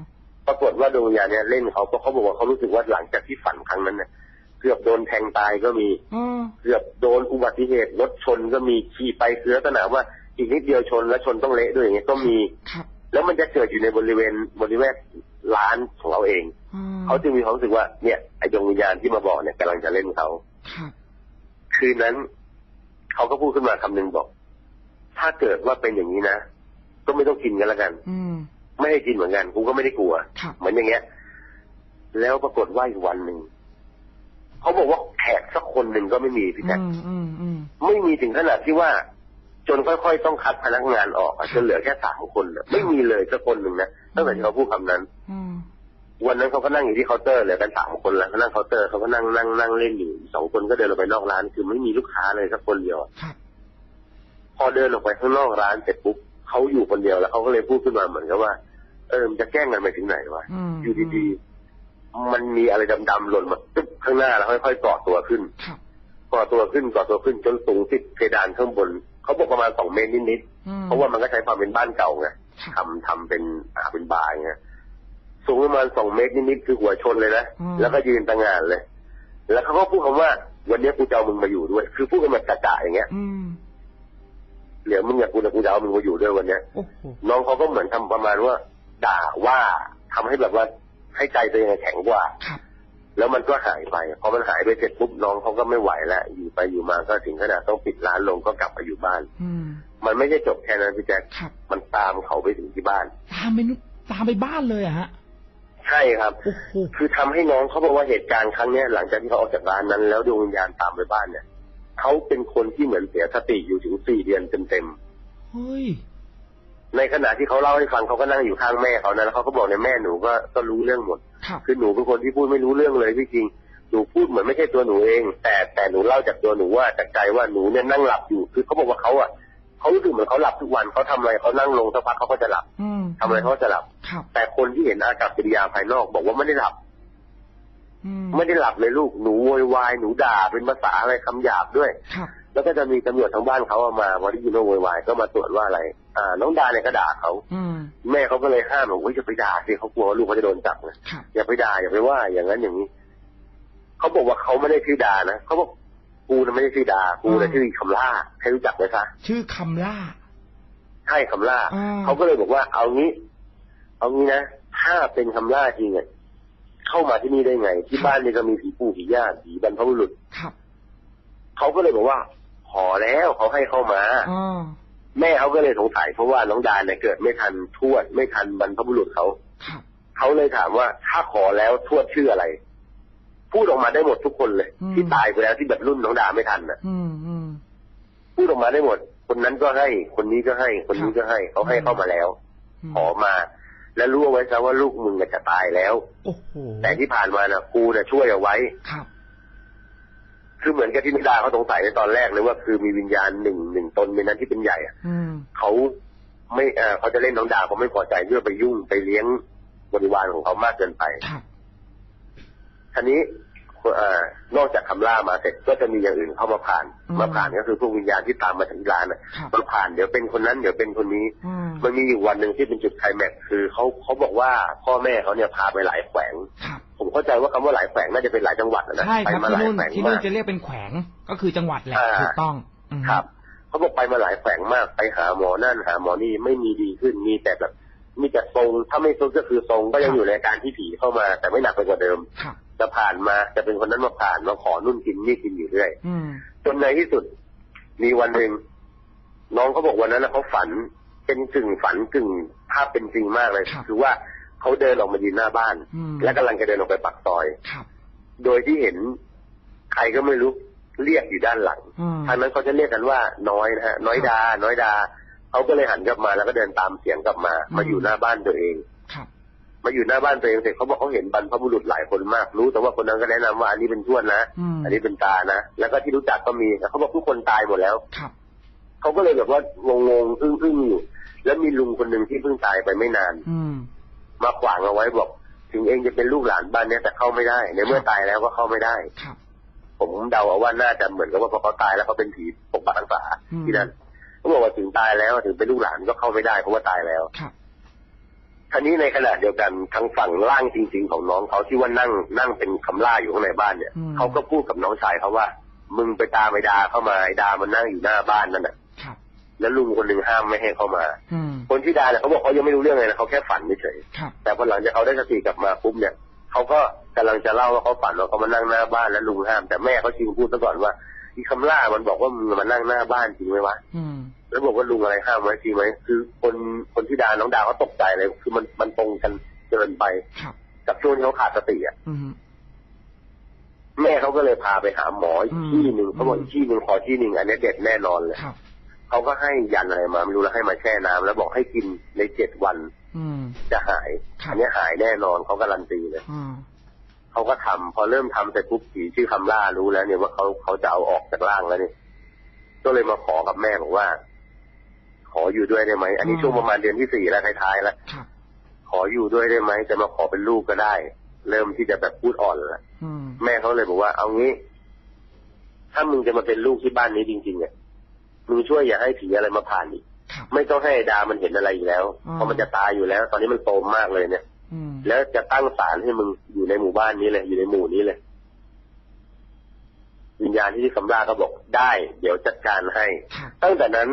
ปรากฏว่าดวงวิญญาณเนี่ยเล่นเขาเพราะเขาบอกว่าเขารู้สึกว่าหลังจากที่ฝันครั้งนั้นเนี่ยเกือบโดนแทงตายก็มีอืมเกือบโดนอุบัติเหตุรถชนก็มีขี่ไปคือลักษณะว่าอีกนิดเดียวชนแล้วชนต้องเละด้วยอย่างเงี้ยก็มีครับแล้วมันจะเกิดอยู่ในบริเวณบริเวณร้านของเราเองอืมเขาจึงมีความรู้สึกว่า เนี่ยไอ้ดวงวิญญาณที่มาบอกเนี่ยกำลังจะเล่นเขาครับคืนนั้นเขาก็พูดขึ้นมาคำหนึงบอก ถ้าเกิดว่าเป็นอย่างนี้นะก็ไม่ต้องกินกันแล้วกันอืม ไม่ให้กินเหมือนกันกูก็ไม่ได้กลัวครับเหมือนอย่างเงี้ย แล้วปรากฏว่าอีกวันหนึ่งเขาบอกว่าแขกสักคนหนึ่งก็ไม่มีพี่แจ๊คอืมอืมอืมไม่มีถึงขนาดที่ว่า จนค่อยๆต้องคัดพนักงานออกอะจนเหลือแค่สามคนน่ะไม่มีเลยสักคนหนึ่งนะตั้งแต่ที่เขาพูดคำนั้นอืมวันนั้นเขาก็นั่งอยู่ที่เคาน์เตอร์เหลือกันสามคนแล้วเขานั่งเคาน์เตอร์เขาก็นั่งนั่งนั่งเล่นอยู่สองคนก็เดินออกไปนอกร้าน คือไม่มีลูกค้าเลยสักคนเดียวครับพอเดินออกไปข้างนอกร้านเสร็จปุ๊บเขาอยู่คนเดียวแล้วเขาก็เลยพูดขึ้นมาเหมือนกับว่า เออมันจะแกล้งกันไปถึงไหนวะอืมอยู่ดีๆมันมีอะไรดำๆหล่นมาตึ๊บข้างหน้าแล้วค่อยๆเกาะตัวขึ้นครับเกาะตัวขึ้นเกาะตัวขึ้นจนสูงติดเพดานข้างบนเขาบอกประมาณสองเมตรนิดอืมๆเพราะว่ามันก็ใช้ความเป็นบ้านเก่าไงครับทำทำเป็นอ่าเป็นบาร์ไงสูงประมาณสองเมตรนิดๆคือหัวชนเลยนะอืมแล้วก็ยืนตั้งงานเลย แล้วเขาก็พูดคำว่า วันนี้กูจะเอามึงมาอยู่ด้วย คือพูดกันแบบกะๆอย่างเงี้ยอืมเหลือมึงอยากกูจะกูจะเอามึงมาอยู่ด้วยวันเนี้ยโอ้โหน้องเขาก็เหมือนทำประมาณว่า ด่าว่าทำให้แบบว่าให้ใจตัวเองแข็งกว่าครับแล้วมันก็หายไปพอมันหายไปเสร็จปุ๊บน้องเขาก็ไม่ไหวแล้วอยู่ไปอยู่มาก็ถึงขนาดต้องปิดร้านลงก็กลับมาอยู่บ้านอืมมันไม่ใช่จบแค่นั้นพี่แจ๊คครับมันตามเขาไปถึงที่บ้านตามไปนุตามไปบ้านเลยอะฮะใช่ครับโอ้โหคือทำให้น้องเขาบอกว่าเหตุการณ์ครั้งเนี้ยหลังจากที่เขาออกจากร้านนั้น แล้วดวงวิญญาณตามไปบ้านเนี่ยเขาเป็นคนที่เหมือนเสียสติอยู่ถึงสี่เดือนเต็มเฮ้ยๆ ในขณะที่เขาเล่าให้ฟังเขาก็นั่งอยู่ข้างแม่เขานะแล้วเขาก็บอกในยแม่หนูก็ก็รู้เรื่องหมดครับคือหนูเป็นคนที่พูดไม่รู้เรื่องเลยพี่จริงหนูพูดเหมือนไม่ใช่ตัวหนูเอง แต่แต่หนูเล่าจากตัวหนูว่าจากใจว่าหนูเนี่ยนั่งหลับอยู่ คือเขาบอกว่าเขาอะเขารู้สึกเหมือนเขาหลับทุกวันเขาทำอะไรเขานั่งลงสักพักเขาก็จะหลับอืมทำอะไรเขาก็จะหลับครับ แต่คนที่เห็นอากับกิริยาภายนอกบอกว่าไม่ได้หลับอืมไม่ได้หลับเลยลูกหนูโวยวายหนูด่าเป็นภาษาอะไรคำหยาบด้วยครับแล้วก็จะมีตำรวจทางบ้านเขาเอามาพอได้ยินว่าโวยวายก็มาตรวจว่าอะไรอ่า น้องดาเนี่ยก็ด่าเขาอืมแม่เขาก็เลยห้ามบอกว่าจะไปด่าสิเขากลัวว่าลูกเขาจะโดนจับไงครับอย่าไปด่าอย่าไปว่า อย่างนั้นอย่างนี้เขาบอกว่าเขาไม่ได้ชื่อดานะเขาบอกกูน่ะไม่ได้ชื่อดากูน่ะชื่อคำล่าให้รู้จักไหมคะชื่อคำล่าใช่คำล่าอ่าเขาก็เลยบอกว่าเอางี้ เอางี้นะถ้าเป็นคำล่าจริงอะเข้ามาที่นี่ได้ไง ที่บ้านนี่ก็มีผีปู่ผีย่าผีบรรพบุรุษครับเขาก็เลยบอกว่าขอแล้วเขาให้เข้ามาอ๋อ แม่เขาก็เลยสงสัยเพราะว่าน้องดาเนี่ยเกิดไม่ทันทวดไม่ทันบรรพบุรุษเขาครับเขาเลยถามว่าถ้าขอแล้วทวดชื่ออะไร พูดออกมาได้หมดทุกคนเลย ที่ตายไปแล้วที่แบบรุ่นน้องดาไม่ทันน่ะอืมอืมพูดออกมาได้หมด คนนั้นก็ให้ คนนี้ก็ให้ คนนี้ก็ให้เขาให้เข้ามาแล้วมขอมา แล้วรู้เอาไว้ซะว่าลูกมึงน่ะจะตายแล้วโอ้โหแต่ที่ผ่านมาน่ะกูน่ะช่วยเอาไว้ครับ คือเหมือนกับที่นิดาเขาสงสัยในตอนแรกเลยว่าคือมีวิญญาณหนึ่งหนึ่งตนในนั้นที่เป็นใหญ่อะอืม เขาไม่เออเขาจะเล่นน้องดาวเขาไม่พอใจเพื่อไปยุ่งไปเลี้ยงบริวารของเขามากเกินไป ครับ ทีนี้เอ่อ นอกจากคำล่ามาเสร็จก็จะมีอย่างอื่นเข้ามาผ่านอืมมาผ่านก็คือพวกวิญญาณที่ตามมาถึงร้านน่ะครับมาผ่านเดี๋ยวเป็นคนนั้นเดี๋ยวเป็นคนนี้อืมมันมีอยู่วันหนึ่งที่เป็นจุดไคลแม็กซ์คือเขาเขาบอกว่าพ่อแม่เขาเนี่ยพาไปหลายแขวงครับผมเข้าใจว่าคำว่าหลายแขวงน่าจะเป็นหลายจังหวัดนะนะใช่ไปครับมาหที่ลายนู่นแขวงที่นู่มานกจะเรียกเป็นแขวงก็คือจังหวัดแหละอ่าถูกต้องอืมครับเขาบอกไปมาหลายแขวงมากไปหาหมอนั่นหาหมอนี่ไม่มีดีขึ้นมีแต่แบบ มีแต่ทรงถ้าไม่ทรงก็คือทรงก็ยังอยู่ในอาการที่ผีเข้ามา แต่ไม่หนักไปกว่าเดิมครับจะผ่านมาจะเป็นคนนั้นมาผ่านมาขอนุ่นกินนี่กินอยู่เรื่อยอืมจนในที่สุด มีวันหนึ่งน้องเขาบอกวันนั้นนะเขาฝันเป็นกึ่งฝันกึ่งภาพเป็นจริงมากเลยครับคือว่าเขาเดินออกมายืนหน้าบ้านอืมและกำลังจะเดินออกไปปากซอยครับโดยที่เห็นใครก็ไม่รู้เรียกอยู่ด้านหลังอืมทางนั้นเขาจะเรียกกันว่าน้อยนะฮะ น้อยดา น้อยดา เขาก็เลยหันกลับมาแล้วก็เดินตามเสียงกลับมาอืมมาอยู่หน้าบ้านตัวเองครับมาอยู่หน้าบ้านตัวเองเสร็จเขาบอกเขาเห็นบรรพบุรุษหลายคนมากรู้ แต่ว่าคนนั้นก็แนะนำว่าอันนี้เป็นทวดนะอืมอันนี้เป็นตานะแล้วก็ที่รู้จักก็มีแต่เขาบอกทุกคนตายหมดแล้วครับเขาก็เลยแบบว่างงๆอึ้งๆอยู่แล้วมีลุงคนหนึ่งที่เพิ่งตายไปไม่นาน อืมมาขวางเอาไว้บอก ถึงเองจะเป็นลูกหลานบ้านเนี้ยแต่เข้าไม่ได้ ในเมื่อตายแล้วก็เข้าไม่ได้ครับผมเดาเอาว่าน่าจะเหมือนกับว่าพอเขาตายแล้วเขาเป็นผีปกปักรักษาอืมที่นั่น เขาบอกว่าถึงตายแล้วถึงเป็นลูกหลานก็เข้าไม่ได้เพราะว่าตายแล้วครับทีนี้ในขณะเดียวกันทางฝั่งล่างจริง ๆ ของน้องเขาที่ว่านั่งนั่งเป็นคำล่าอยู่ข้างในบ้านเนี่ยอืมเขาก็พูดกับน้องชายเขาว่า มึงไปตามไอ้ดาเข้ามาไอ้ดามันนั่งอยู่หน้าบ้านนั่นน่ะครับแล้วลุงคนหนึ่งห้ามไม่ให้เข้ามาอืมคนที่ดาเนี่ยเขาบอกเขายังไม่รู้เรื่องเลยนะเขาแค่ฝันเฉยครับๆแต่พอหลังจากเขาได้สติกลับมาปุ๊บเนี่ยเขาก็กำลังจะเล่าว่าเขาฝันว่าเขามานั่งหน้าบ้านแล้วลุงห้าม แต่แม่เขาชิงพูดซะก่อนว่า อีคำล่ามันบอกว่ามึงมานั่งหน้าบ้านจริงไหมวะอืมแล้วบอกว่าลุงอะไรห้ามไว้จริงไหมคือคนคนที่ดาน้องดาเขาตกใจเลย คือมันมันตรงกันเกินไปครับกับช่วงที่เขาขาดสติอะอืมแม่เขาก็เลยพาไปหาหมออีกอืมที่หนึ่งเขาบอกอืมอีกที่หนึ่งขอที่หนึ่งอันนี้เด็ดแน่นอนเลยครับเขาก็ให้ยันอะไรมาไม่รู้แล้วให้มาแช่น้ำแล้วบอกให้กินในเจ็ดวันอืมจะหายครับอันนี้หายแน่นอนเขาการันตีเลยอืม เขาก็ทำพอเริ่มทำเสร็จปุ๊บผีชื่อคำล่ารู้แล้ว เนี่ยว่าเขาเขาจะเอาออกจากร่างแล้วเนี่ยก็เลยมาขอกับแม่บอกว่า ขออยู่ด้วยได้ไหมอันนี้ช่วงประมาณเดือนที่สี่แล้วท้ายๆแล้วครับขออยู่ด้วยได้ไหมจะมาขอเป็นลูกก็ได้ เริ่มที่จะแบบพูดอ่อนแล้วอืมแม่เขาเลยบอกว่า เอางี้ถ้ามึงจะมาเป็นลูกที่บ้านนี้จริงๆเนี่ยมึงช่วยอย่าให้ผีอะไรมาผ่านอีกครับไม่ต้องให้ไอ้ดามันเห็นอะไรอีกแล้วอ๋อเพราะมันจะตายอยู่แล้ว ตอนนี้มันโตมมากเลยเนี่ยอืม แล้วจะตั้งศาลให้มึงอยู่ในหมู่บ้านนี้เลยอยู่ในหมู่นี้เลย วิญญาณที่ที่คำราก็บอกได้ เดี๋ยวจัดการให้ครับตั้งแต่นั้น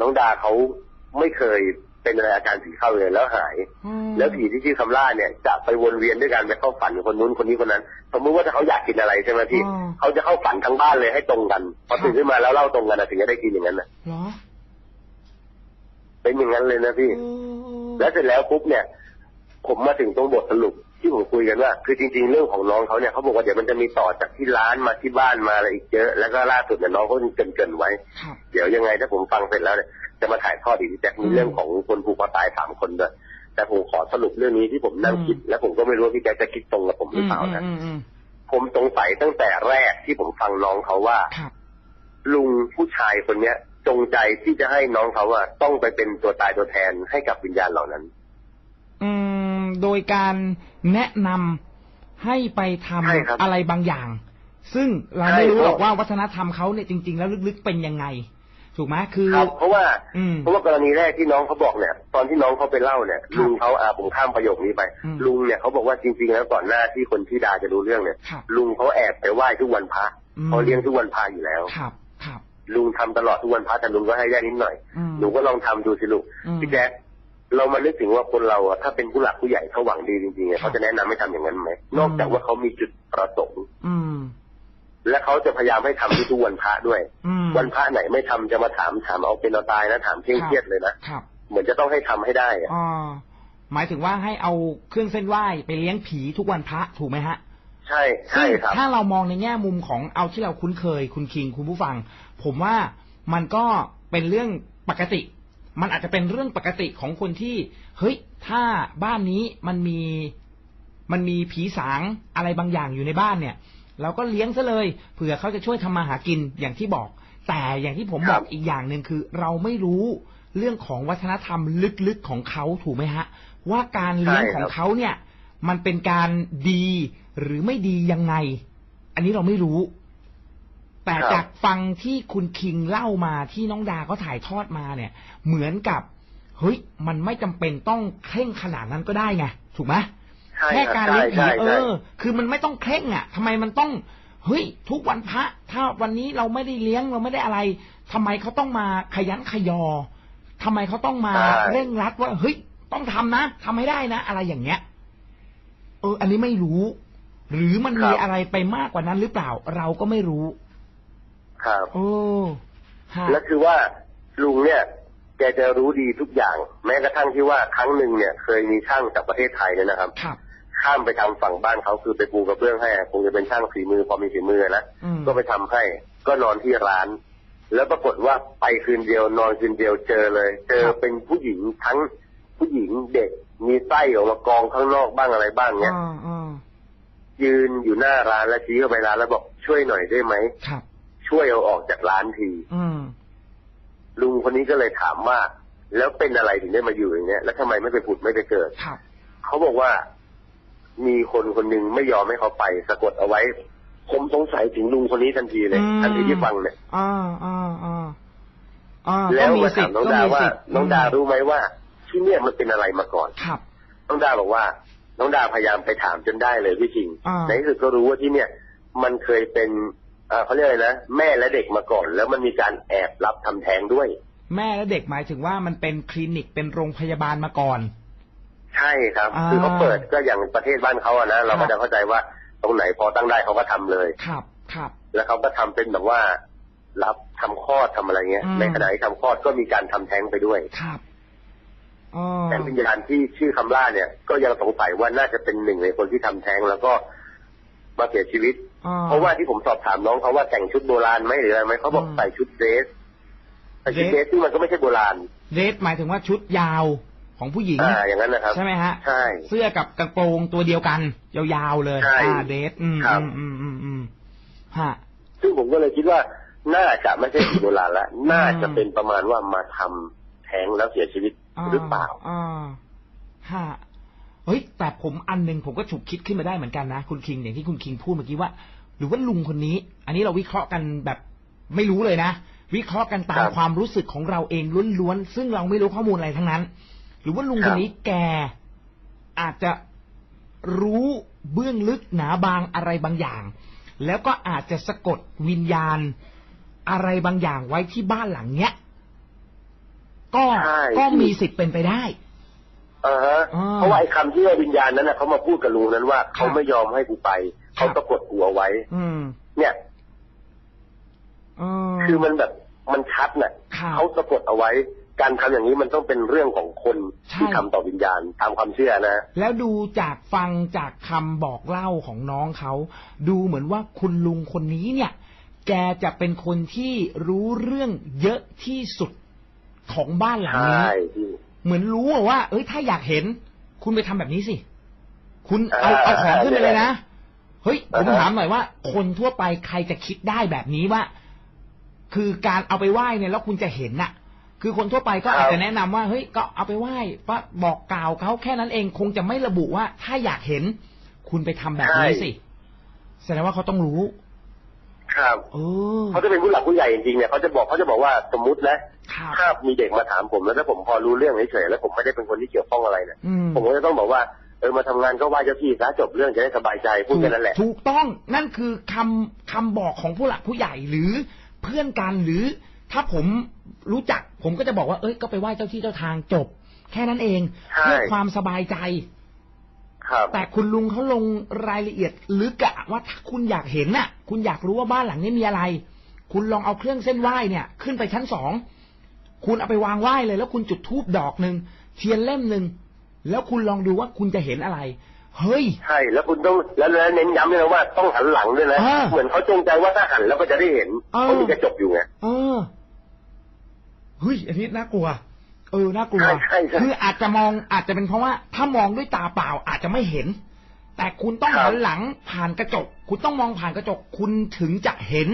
น้องดาเขาไม่เคยเป็นอะไรอาการผีเข้าเลยแล้วหายอืมแล้วผีที่ชื่อคำล่าเนี่ย จะไปวนเวียนด้วยกันไปเข้าฝันคนนู้นคนนี้คนนั้น สมมติว่าถ้าเขาอยากกินอะไรใช่ไหมพี่อ๋อเขาจะเข้าฝันทั้งบ้านเลยให้ตรงกันพอครับตื่นขึ้นมาแล้วเล่าตรงกันนะถึงจะได้กินอย่างนั้นนะเหรอเป็นอย่างนั้นเลยนะพี่เออแล้วเสร็จแล้วปุ๊บเนี่ย ผมมาถึงตรงบทสรุปที่ผมคุยกันว่า คือจริง ๆ เรื่องของน้องเขาเนี่ยเขาบอกว่าเดี๋ยวมันจะมีต่อจากที่ร้านมาที่บ้านมาอะไรอีกเยอะ แล้วก็ล่าสุดเนี่ยน้องเขาเกินเกินๆไว้ครับเดี๋ยวยังไงถ้าผมฟังเสร็จแล้วเนี่ยจะมาถ่ายทอดอีกที่แจ็คมีอืมเรื่องของคนผูกคอตายสามคนด้วยแต่ผมขอสรุปเรื่องนี้ที่ผมนั่งอืมคิด และผมก็ไม่รู้ว่าพี่แจ็คจะคิดตรงกับผมหรือเปล่านะอืมอืมผมสงสัยตั้งแต่แรกที่ผมฟังน้องเขาว่าครับลุงผู้ชายคนเนี้ยจงใจที่จะให้น้องเขาอะต้องไปเป็นตัวตายตัวแทนให้กับวิญญาณเหล่านั้น อืมโดยการแนะนำให้ไปทำใช่ครับอะไรบางอย่าง ซึ่งเราใช่ไม่รู้หรอกเพราะว่าวัฒนธรรมเขาเนี่ยจริง ๆ แล้วลึกๆเป็นยังไง ถูกไหมคือครับเพราะว่าอืมเพราะว่ากรณีแรกที่น้องเขาบอกเนี่ย ตอนที่น้องเขาไปเล่าเนี่ยครับลุงเขาอาผมข้ามประโยคนี้ไปอืมลุงเนี่ยเขาบอกว่าจริง ๆ แล้วก่อนหน้าที่คนที่ดาจะรู้เรื่องเนี่ยครับลุงเขาแอบไปไหว้ทุกวันพระอืมเขาเลี้ยงทุกวันพระอยู่แล้วครับครับลุงทำตลอดทุกวันพระแต่ลุงก็ให้ได้นิดหน่อยอืมหนูก็ลองทำดูสิลูกอืมพี่แจ๊ค เรามานึกถึงว่าคนเราอะถ้าเป็นผู้หลักผู้ใหญ่เขาหวังดีจริงๆอะครับเขาจะแนะนำให้ทำอย่างนั้นไหมอืมนอกจากว่าเขามีจุดประสงค์อืม และเขาจะพยายามให้ทำทุกๆวันพระด้วย อืมวันพระไหนไม่ทำจะมาถามถามเอาเป็นเอาตายนะถามเคร่งเครียดเลยนะครับ เหมือนจะต้องให้ทำให้ได้อะอ๋อหมายถึงว่าให้เอาเครื่องเส้นไหว้ไปเลี้ยงผีทุกวันพระถูกไหมฮะใช่ใช่ซึ่งครับ ถ้าเรามองในแง่มุมของเอาที่เราคุ้นเคย คุณคิงคุณผู้ฟัง ผมว่ามันก็เป็นเรื่องปกติ มันอาจจะเป็นเรื่องปกติของคนที่เฮ้ย ถ้าบ้านนี้มันมีมันมีผีสางอะไรบางอย่างอยู่ในบ้านเนี่ย เราก็เลี้ยงซะเลยเผื่อเขาจะช่วยทำมาหากินอย่างที่บอก แต่อย่างที่ผมบอกอีกอย่างหนึ่งคือ เราไม่รู้เรื่องของวัฒนธรรมลึกๆของเขาถูกไหมฮะ ว่าการเลี้ยงของเขาเนี่ย มันเป็นการดีหรือไม่ดียังไง อันนี้เราไม่รู้ แต่ครับจากฟังที่คุณคิงเล่ามาที่น้องดาก็ถ่ายทอดมาเนี่ย เหมือนกับเฮ้ยมันไม่จำเป็นต้องเคร่งขนาดนั้นก็ได้ไงถูกไหมใช่แค่ครับการใช่เลี้ยงผีใช่เอใช่อคือมันไม่ต้องเคร่งอะทำไมมันต้องเฮ้ยทุกวันพระ ถ้าวันนี้เราไม่ได้เลี้ยงเราไม่ได้อะไรทำไมเขาต้องมาขยันขยอทำไมเขาต้องมาใช่เร่งรัดว่าเฮ้ยต้องทำนะทำให้ได้นะ อะไรอย่างเงี้ย เออ อันนี้ไม่รู้ หรือมันมีอะไรไปมากกว่านั้นหรือเปล่า เราก็ไม่รู้ ครับ โอ้ฮะและคือว่าลุงเนี่ย แกจะรู้ดีทุกอย่าง แม้กระทั่งที่ว่าครั้งหนึ่งเนี่ย เคยมีช่างจากประเทศไทยเนี่ยนะครับ ครับหข้ามไปทำฝั่งบ้านเขาคือไปปูกระเบื้องให้คงจะเป็นช่างฝีมือพอมีฝีมือนะอืม ก็ไปทำให้ ก็นอนที่ร้าน แล้วปรากฏว่าไปคืนเดียวนอนคืนเดียวเจอเลย เจอเป็นผู้หญิงทั้งผู้หญิงเด็ก มีไส้ออกมากองข้างนอกบ้างอะไรบ้างเนี้ยอ่าอ่ายืนอยู่หน้าร้านแล้วชี้เข้าไปร้านแล้วบอกช่วยหน่อยได้ไหม ครับ ช่วยเอาออกจากร้านทีอืมลุงคนนี้ก็เลยถามว่า แล้วเป็นอะไรถึงได้มาอยู่อย่างเนี้ย แล้วทำไมไม่ไปผุดไม่ไปเกิดครับเขาบอกว่า มีคนคนหนึ่งไม่ยอมให้เขาไป สะกดเอาไว้ผมสงสัยถึงลุงคนนี้ทันทีเลยอืมทันทีที่ฟังเนี่ยอ่าอ่าอ่าอ่าแล้วก็มีมาสิถาทมธิ์น้องก็ดามีว่าสิทธิ์น้องดาอืมรู้ไหมว่า ที่เนี่ยมันเป็นอะไรมาก่อนครับ น้องดาบอกว่า น้องดาพยายามไปถามจนได้เลยพี่จริงอ่าในที่สุดก็รู้ว่าที่เนี่ย มันเคยเป็น เอ่อเขาเรียกอะไรนะแม่และเด็กมาก่อน แล้วมันมีการแอบรับทำแท้งด้วย แม่และเด็กหมายถึงว่ามันเป็นคลินิกเป็นโรงพยาบาลมาก่อน ใช่ครับอ่าคือเขาเปิดก็อย่างประเทศบ้านเขาอะนะเราครัก็บจะเข้าใจว่าตรงไหนพอตั้งได้เขาก็ทำเลยครับครับ แล้วเขาก็ทำเป็นแบบว่า รับทำคลอดทำอะไรเงี้ยอืมในขณะที่ทำคลอดก็มีการทำแท้งไปด้วยครับอ๋อแต่วิญญาณที่ชื่อคำล่าเนี่ย ก็ยังสงสัยว่าน่าจะเป็นหนึ่งในคนที่ทำแท้งแล้วก็ มาเสียชีวิตอ๋อเพราะว่าที่ผมสอบถามน้องเขาว่าแต่งชุดโบราณไหมหรืออะไรไหมเขาบอกอืมใส่ชุดเดรสใส่ชุดเดรสเดรสที่งมันก็ไม่ใช่โบราณเดทหมายถึงว่าชุดยาวของผู้หญิงอ่าอย่างนั้นนะครับใช่ไหมฮะใช่เสื้อกับกระโปรงตัวเดียวกันยาวๆเลยใช่อ่าเดทอืมครับอืมอืมอืมอืมฮะซึ่งผมก็เลยคิดว่าน่าจะไม่ใช่ผีโบราณละน่าจะอืมเป็นประมาณว่ามาทำแท้งแล้วเสียชีวิตหรือเปล่าอ่าฮะ เฮ้ยแต่ผมอันหนึงผมก็ฉุกคิดขึ้นมาได้เหมือนกันนะ คุณคิงอย่างที่คุณคิงพูดเมื่อกี้ว่า หรือว่าลุงคนนี้ อันนี้เราวิเคราะห์กันแบบไม่รู้เลยนะ วิเคราะห์กันตามครับความรู้สึกของเราเองล้วนๆซึ่งเราไม่รู้ข้อมูลอะไรทั้งนั้น หรือว่าลุงคครับนนี้แกอาจจะรู้เบื้องลึกหนาบางอะไรบางอย่าง แล้วก็อาจจะสะกดวิญญาณอะไรบางอย่างไว้ที่บ้านหลังเนี้ย ก็ใช่ก็มีสิทธิ์เป็นไปได้อ่าฮะอ่า เพราะว่าไอ้คำที่ว่าวิญญาณนั้นนะเขามาพูดกับลุงนั้นว่าครัเขาบไม่ยอมให้กูไปครัเขาบสะกดกูเอาไว้ อืมเนี่ยเออคือมันแบบมันชัดน่ะครับเขาสะกดเอาไว้ การทำอย่างนี้มันต้องเป็นเรื่องของคนใช่ที่ทำต่อวิญญาณตามความเชื่อนะ แล้วดูจากฟังจากคำบอกเล่าของน้องเขาดูเหมือนว่าคุณลุงคนนี้เนี่ย แกจะเป็นคนที่รู้เรื่องเยอะที่สุดของบ้านหลังใช่นี้พี่ เหมือนรู้อะว่า เอ้ยถ้าอยากเห็น คุณไปทำแบบนี้สิ คุณเอาอ่าเอาของขึ้นไปเลยนะเฮ้ยผมอ่าฮะถามหน่อยว่า คนทั่วไปใครจะคิดได้แบบนี้ว่า คือการเอาไปไหว้เนี่ยแล้วคุณจะเห็นน่ะ คือคนทั่วไปก็อาจจะแนะนำว่าเฮ้ยก็เอาไปไหว้ปะบอกกล่าวเขาแค่นั้นเองคงจะไม่ระบุว่า ถ้าอยากเห็น คุณไปทำแบบนี้สิแสดงว่าเขาต้องรู้ ครับเออเขาจะเป็นผู้หลักผู้ใหญ่จริงๆเนี่ยเขาจะบอกเขาจะบอกว่าสมมุตินะครับถ้ามีเด็กมาถามผมแล้วถ้าผมพอรู้เรื่องเฉยๆแล้วผมไม่ได้เป็นคนที่เกี่ยวข้องอะไรเนี่ยอืมผมก็จะต้องบอกว่าเออมาทำงานก็ไหว้เจ้าที่ซะจบเรื่องจะได้สบายใจพูดแค่นั้นแหละ ถูกต้องนั่นคือคำคำบอกของผู้หลักผู้ใหญ่หรือเพื่อนกันหรือถ้าผมรู้จัก ผมก็จะบอกว่าเอ้ยก็ไปไหว้เจ้าที่เจ้าทางจบ แค่นั้นเองใช่เพื่อความสบายใจครับแต่คุณลุงเขาลงรายละเอียดลึกอะ ว่าถ้าคุณอยากเห็นน่ะ คุณอยากรู้ว่าบ้านหลังนี้มีอะไร คุณลองเอาเครื่องเส้นไหว้เนี่ย ขึ้นไปชั้นสองคุณเอาไปวางไหว้เลย แล้วคุณจุดธูปดอกหนึ่งเทียนเล่มหนึ่งแล้วคุณลองดูว่าคุณจะเห็นอะไรเฮ้ยใช่แล้วคุณต้องแล้วแล้วเน้นย้ำด้วยนะว่าต้องหันหลังด้วยนะอ่าเหมือนเขาจงใจว่าถ้าหันแล้วก็จะได้เห็นอ่าเพราะมีกระจกอยู่ไงเออเฮ้ยอันนี้น่ากลัวเออน่ากลัวใช่ใช่ใช่คืออาจจะมองอาจจะเป็นเพราะว่า ถ้ามองด้วยตาเปล่าอาจจะไม่เห็น แต่คุณต้องครับหันหลังผ่านกระจก คุณต้องมองผ่านกระจก คุณถึงจะเห็น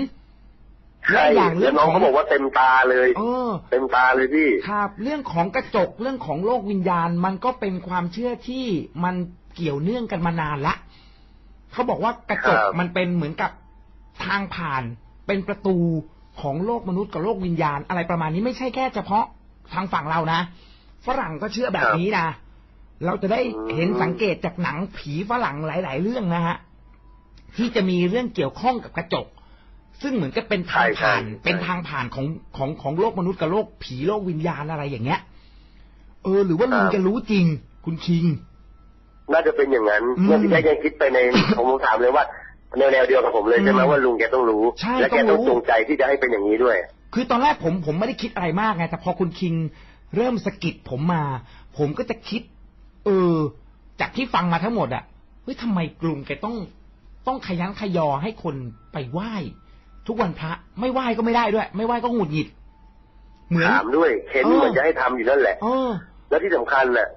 และใช่อย่างเรื่แล้อวงน้องของเขาบอกว่าเต็มตาเลยเออเต็มตาเลยพี่ครับ เรื่องของกระจกเรื่องของโลกวิญญาณ มันก็เป็นความเชื่อที่มันเกี่ยวเนื่องกันมานานละเขาบอกว่ากระจกครับมันเป็นเหมือนกับทางผ่าน เป็นประตูของโลกมนุษย์กับโลกวิญญาณ อะไรประมาณนี้ไม่ใช่แค่เฉพาะทางฝั่งเรานะฝรั่งก็เชื่อแบบนี้นะ เราจะได้เห็นสังเกตจากหนังผีฝรั่งหลาย ๆ เรื่องนะฮะที่จะมีเรื่องเกี่ยวข้องกับกระจก ซึ่งเหมือนกับเป็นทางผ่านใช่ใช่เป็นทางผ่านของของของโลกมนุษย์กับโลกผีโลกวิญญาณอะไรอย่างเงี้ย เออ หรือว่าลุงจะรู้จริง คุณคิง น่าจะเป็นอย่างนั้นอืมเมื่อพี่แจ๊คยังคิดไปในผมถามเลยว่าแนวแนวเดียวกับผมเลยใช่ไหมอืมว่าลุงแกต้องรู้ใช่และแกต้ต้อองงรู้จงใจที่จะให้เป็นอย่างนี้ด้วย คือตอนแรกผมผมไม่ได้คิดอะไรมากไงแต่พอคุณคิงเริ่มสะกิดผมมา ผมก็จะคิด เออ จากที่ฟังมาทั้งหมดอะเฮ้ยทำไมกรุงแกต้อง ต้องขยันขยอให้คนไปไหว้ ทุกวันพระ ไม่ไหว้ก็ไม่ได้ด้วย ไม่ไหว้ก็หงุดหงิด เหมือนถามด้วยเค้นเออเหมือนจะให้ทำอยู่นั่นแหละเออแล้วที่สำคัญน่ะ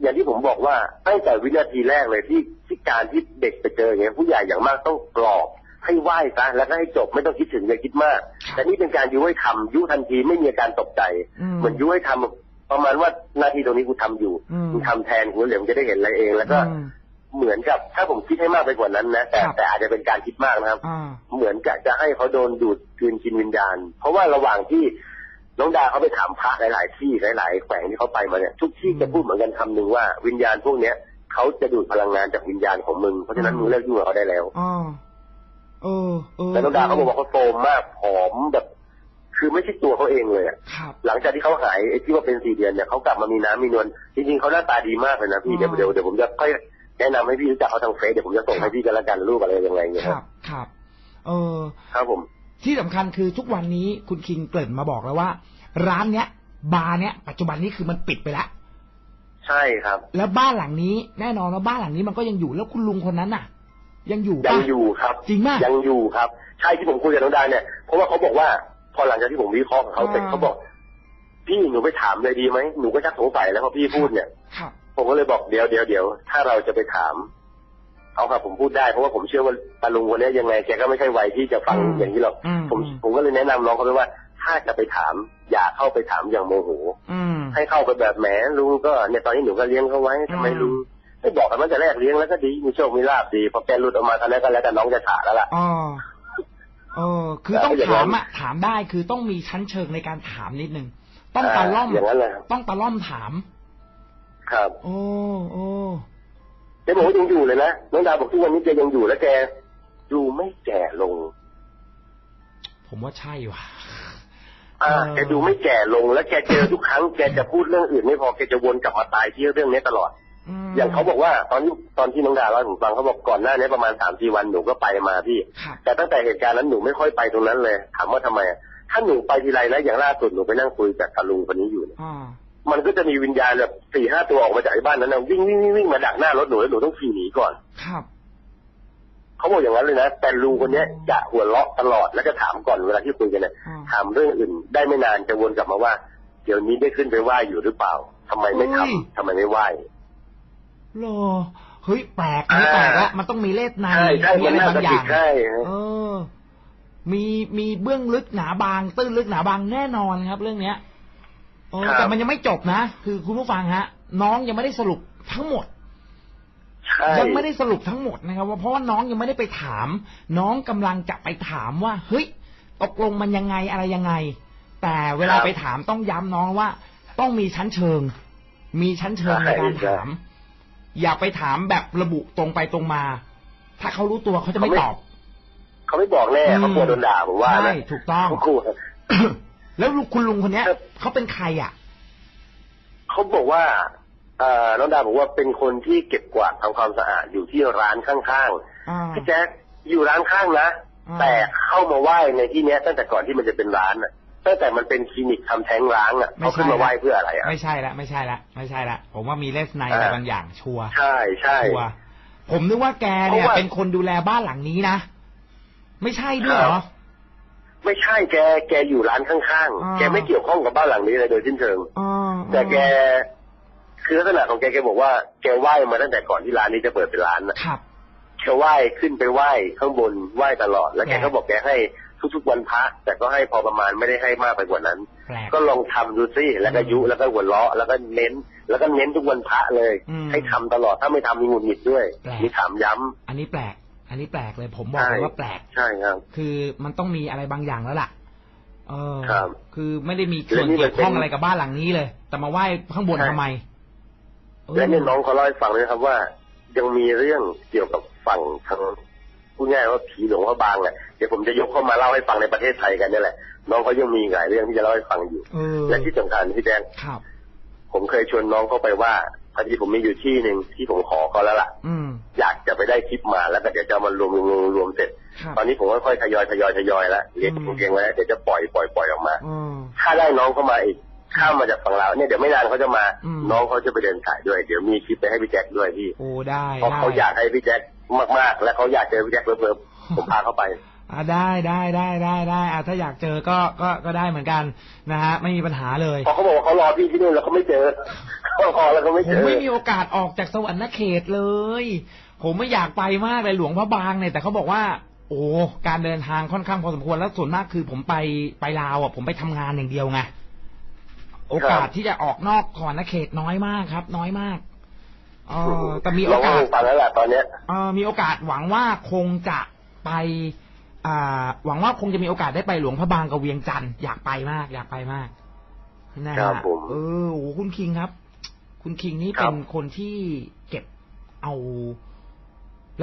อย่างที่ผมบอกว่าตั้งแต่วินาทีแรกเลยที่ที่การที่เด็กไปเจออย่างเงี้ยผู้ใหญ่อย่างมากต้องปลอบให้ไหว้ซะแล้วก็ให้จบไม่ต้องคิดถึงอย่าคิดมากครับแต่นี่เป็นการยุให้ทำยุทันทีไม่มีอาการตกใจอืมเหมือนยุให้ทำ ประมาณว่าหน้าที่ตรงนี้กูทำอยู่อืมมึงทำแทนกูเดี๋ยวมึงจะได้เห็นอะไรเอง แล้วก็อืมเหมือนกับถ้าผมคิดให้มากไปกว่านั้นนะแต่ครับแต่อาจจะเป็นการคิดมากนะครับอ่าเหมือนกับจะให้เขาโดนดูดคืนกินวิญญาณ เพราะว่าระหว่างที่น้องดาเขาไปถามพระหลาย ๆ ที่หลาย ๆ แขวงที่เขาไปมาเนี่ยทุกที่อืมจะพูดเหมือนกันคำหนึ่งว่าวิญญาณพวกเนี้ยเขาจะดูดพลังงานจากวิญญาณของมึงเพราะฉะนั้นอืมมึงเลิกยุ่งกับเขาได้แล้วอ่าเออเออแต่น้องดาเขาบอกว่าเขาโตมมากผอมแบบ คือไม่ใช่ตัวเขาเองเลยอะครับหลังจากที่เขาหายไอ้ที่ว่าเป็นสี่เดือนเนี่ยเขากลับมามีน้ำมีนวลจริงๆเขาหน้าตาดีมากเลยนะพี่อ๋อเดี๋ยวเดี๋ยวเดี๋ยวผมจะค่อยแนะนำให้พี่รู้จักเขาทางเฟซเดี๋ยวผมจะส่งครับให้พี่กันละกันรูปอะไรยังไงเงี้ยครับ ครับ เออครับผม ที่สำคัญคือทุกวันนี้คุณคิงเกริ่นมาบอกแล้วว่า ร้านเนี้ย บาร์เนี้ยปัจจุบันนี้คือมันปิดไปแล้วใช่ครับ แล้วบ้านหลังนี้แน่นอนว่าบ้านหลังนี้มันก็ยังอยู่แล้วคุณลุงคนนั้นน่ะ ยังอยู่ยัปะงอยู่ครับ จริงมากยังอยู่ครับ ใช่ที่ผมคุยกับน้องดาเนี่ยเพราะว่าเขาบอกว่า พอหลังจากที่ผมวิเคราะห์กับเขาเสร็จอ่าเขาบอก พี่หนูไปถามเลยดีไหมหนูก็ชักสงสัยแล้วพอพี่พูดเนี่ยครับผมก็เลยบอกเดี๋ยวเดี๋ยวเดี๋ยวถ้าเราจะไปถามเอาครับผมพูดได้เพราะว่าผมเชื่อว่าตาลุงคนเนี้ยยังไงแกก็ไม่ใช่วัยที่จะฟังอืมอย่างนี้หรอกอืมผมอืมผมก็เลยแนะนำน้องเขาไปว่า ถ้าจะไปถาม อย่าเข้าไปถามอย่างโมโหอืมให้เข้าไปแบบแหมลุงก็เนี่ยตอนนี้หนูก็เลี้ยงเขาไว้ทำไมอืมลุงไม่บอกกันว่าจะแรกเลี้ยงแล้วก็ดีมีโชคมีลาบดีพอแกหลุดออกมาตอนนั้นก็แล้วแต่น้องจะฉาแล้วล่ะอ๋อ เออ คือต้องอย่างนั้ถานมอะถามได้คือต้องมีชั้นเชิงในการถามนิดนึง ต้องตะล่อมอย่างนั้นเลยครับต้องตะล่อมถาม ครับ โอ้โอ้แกบอกว่ายังอยู่เลยนะน้องดาวบอกทุกวันนี้แกยังอยู่และแกดูไม่แก่ลง ผมว่าใช่ว่ะอ่าเออแกดูไม่แก่ลง และแกเจอทุกครั้งแกจะพูดเรื่องอื่นไม่พอแกจะวนกลับมาตายที่เรื่องนี้ตลอดม อย่างเขาบอกว่าตอนที่ตอนที่น้องดาวเล่าให้ผมฟังเขาบอกก่อนหน้านี้ประมาณสามสี่วันหนูก็ไปมาพี่ครับแต่ตั้งแต่เหตุการณ์นั้นหนูไม่ค่อยไปตรงนั้นเลย ถามว่าทำไมอะถ้าหนูไปทีไรแล้วอย่างล่าสุดหนูไปนั่งคุยกับตาลุงคนนี้อยู่เนี่ยอ่ามันก็จะมีวิญญาณแบบสี่ห้าตัวออกมาจากไอ้บ้านนั้นนะวิ่งวิ่งวิ่งวิ่งมาดักหน้ารถหนูแล้วหนูต้องขี่หนีก่อนครับเขาบอกอย่างนั้นเลยนะแต่ลุงคนเนี้ยจะหัวเราะตลอดแล้วก็ถามก่อนเวลาที่คุยกันเนี่ยอ่าถามเรื่องอื่น ได้ไม่นานจะวนกลับมาว่า เดี๋ยวนี้ได้ขึ้นไปไหว้อยู่หรือเปล่าทำไมไม่ทำเฮ้ยทำไมไม่ไหว้เหรอเฮ้ยแปลกอันนี้แปลกละมันต้องมีเลขในใช่ใช่มีมัอะนไรน่าบางจะอผิย่าดงใช่เออ มีมีเบื้องลึกหนาบาง ตื้นลึกหนาบางแน่นอนครับ เรื่องเนี้ยเออครับแต่มันยังไม่จบนะ คือคุณผู้ฟังฮะ น้องยังไม่ได้สรุปทั้งหมดใช่ยังไม่ได้สรุปทั้งหมดนะครับว่าเพราะว่าน้องยังไม่ได้ไปถาม น้องกำลังจะไปถามว่า เฮ้ย ตกลงมันยังไงอะไรยังไง แต่เวลาไปถามต้องย้ำน้องว่า ต้องมีชั้นเชิง มีชั้นเชิงในการถาม อย่าไปถามแบบระบุตรงไปตรงมา ถ้าเขารู้ตัวเขาจะไม่ตอบ เขาไม่บอกแน่อืมเขากลัวโดนด่าผมว่าใช่นะถูกต้องเขากลัวแล้วลุงคุณลุงคนเนี้ยครับเขาเป็นใครอะเขาบอกว่าเอ่อน้องดาบอกว่าเป็นคนที่เก็บกวาดทำความสะอาดอยู่ที่ร้านข้างอ่าๆพี่แจ๊คอยู่ร้านข้างนะอ่าแต่เข้ามาไหว้ในที่เนี้ยตั้งแต่ก่อนที่มันจะเป็นร้านอะ ตั้งแต่มันเป็นคลินิกทำแท้งร้างอะเขาขึ้นมาไหว้เพื่ออะไรอะไม่ใช่ละไม่ใช่ละไม่ใช่ละผมว่ามีเลสในอะไรอ่าบางอย่างชัวร์ใช่ใช่ชัวร์ผมนึกว่าแกเนี่ยเพราะว่าเป็นคนดูแลบ้านหลังนี้นะไม่ใช่ด้วยเหรครัอบไม่ใช่แก แกอยู่ร้านข้างอ่าๆแกไม่เกี่ยวข้องกับบ้านหลังนี้เลยโดยสิ้นเชิงอ๋อแต่แก คือลักษณะของแกแกบอกว่าแกไหว้มาตั้งแต่ก่อนที่ร้านนี้จะเปิดเป็นร้านน่ะครับแกไหว้ขึ้นไปไหว้ข้างบนไหว้ตลอด แล้วแกแปลกก็บอกแกให้ ทุกๆวันพระแต่ก็ให้พอประมาณไม่ได้ให้มากไปกว่านั้นแปลกก็ลองทำดูซิแล้วก็ยุแล้วก็หัวเราะแล้วก็เน้น แล้วก็เน้นทุกวันพระเลยอืมให้ทำตลอดถ้าไม่ทำมีหงุดหงิดด้วยแปลกมีถามย้ำอันนี้แปลก อันนี้แปลกเลยผมบอกใช่เลยว่าแปลกใช่ครับ คือมันต้องมีอะไรบางอย่างแล้วล่ะเออครับ คือไม่ได้มีส่และวนนี่มันเกี่ยวข้องเป็นอะไรกับบ้านหลังนี้เลย แต่มาไหว้ข้างบนใช่ทำไมเออและเนี่ยน้องเขาเล่าให้ฟังเลยนะครับว่า ยังมีเรื่องเกี่ยวกับฝั่งทาง พูดง่ายว่าผีหลวงพระบางอะเดี๋ยวผมจะยกเข้ามาเล่าให้ฟังในประเทศไทยกันนี่แหละ น้องเขายังมีหลายเรื่องที่จะเล่าให้ฟังอยู่เออและที่สำคัญพี่แดงครับผมเคยชวนน้องเขาไปว่าพอดีผมมีอยู่ที่หนึ่งที่ผมขอเขาแล้วล่ะอืมอยากจะไปได้คลิปมาแล้วก็เดี๋ยวจะเอามารวมรวมรวมรวมเสร็จครับตอนนี้ผมก็ค่อยทยอยทยอยทยอยแล้วเรียกอืมผมเก่งไว้เดี๋ยวจะปล่อยปล่อยปล่อยออกมาอืมถ้าได้น้องเข้ามาอีกข้ามมาจากฝั่งลาวเนี่ยเดี๋ยวไม่นานเขาจะมาอืมน้องเขาจะไปเดินสายด้วย เดี๋ยวมีคลิปไปให้พี่แจ็คด้วยพี่โอ้ได้เพราะได้เขาอยากให้พี่แจ็ค มากๆ และเขาอยากเจอพี่แจ็คเพิ่มๆผมพาเขาไปอ่าได้ได้ได้ได้ได้อ่าถ้าอยากเจอก็ก็ก็ได้เหมือนกันนะฮะไม่มีปัญหาเลยเพราะเขาบอกว่าเขารอพี่ที่นู่นแล้วเขาไม่เจอเขารอแล้วเขาไม่ผเจมอไม่มีโอกาสออกจากสวรรค์เขตเลย ผมไม่อยากไปมากเลยหลวงพระบางเนี่ยแต่เขาบอกว่าโอ้การเดินทางค่อนข้างพอสมควรแล้วส่วนมากคือผมไปไปลาวอะผมไปทำงานอย่างเดียวไงโอกาสที่จะออกนอกสวรรค์เขตน้อยมากครับ น้อยมากเออแต่มีโอกาสน้งฟังแล้วแหละตอนเนี้ยเออมีโอกาสหวังว่าคงจะไปอ่าหวังว่าคงจะมีโอกาสได้ไปหลวงพระบางกับเวียงจันทร์อยากไปมาก อยากไปมากนะครัฮะบผมเออโอ้โหคุณคิงครับ คุณคิงนี่ครัเป็บนคนที่เก็บเอา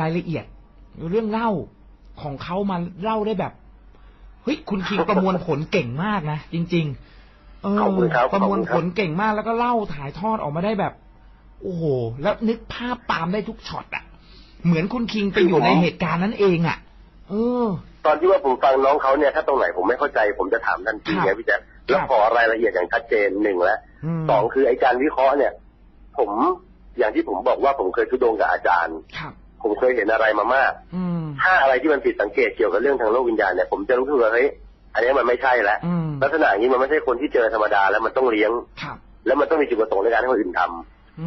รายละเอียด เรื่องเล่าของเขามาเล่าได้แบบเฮ้ยคุณคิงประมวลผลเก่งมากนะจริง ๆ เออขอบคุณครับประมวลขอบคุณคผรับลเก่งมากแล้วก็เล่าถ่ายทอดออกมาได้แบบ โอ้โหแล้วนึกภาพตามได้ทุกช็อตอะเหมือนคุณคิงไปอยู่ในเหตุการณ์นั้นเองอะเออ ตอนที่ว่าผมฟังน้องเขาเนี่ยถ้าตรงไหนผมไม่เข้าใจผมจะถามทันทีครับไงพี่แจ็คแล้วครับขอรายละเอียดอย่างชัดเจนหนึ่งแล้วมสองคือไอ้การวิเคราะห์เนี่ย ผมอย่างที่ผมบอกว่าผมเคยทุดงกับอาจารย์ครับผมเคยเห็นอะไรมามากอืมถ้าอะไรที่มันผิดสังเกตเกี่ยวกับเรื่องทางโลกวิญญาณเนี่ยผมจะรู้สึกว่าเฮ้ยอันนี้มันไม่ใช่แล้วอืมลักษณะอย่างนี้มันไม่ใช่คนที่เจอธรรมดาแล้วมันต้องเลี้ยงครับแล้วมันต้องมีจุดประสงค์ในการให้คนอื่นทำม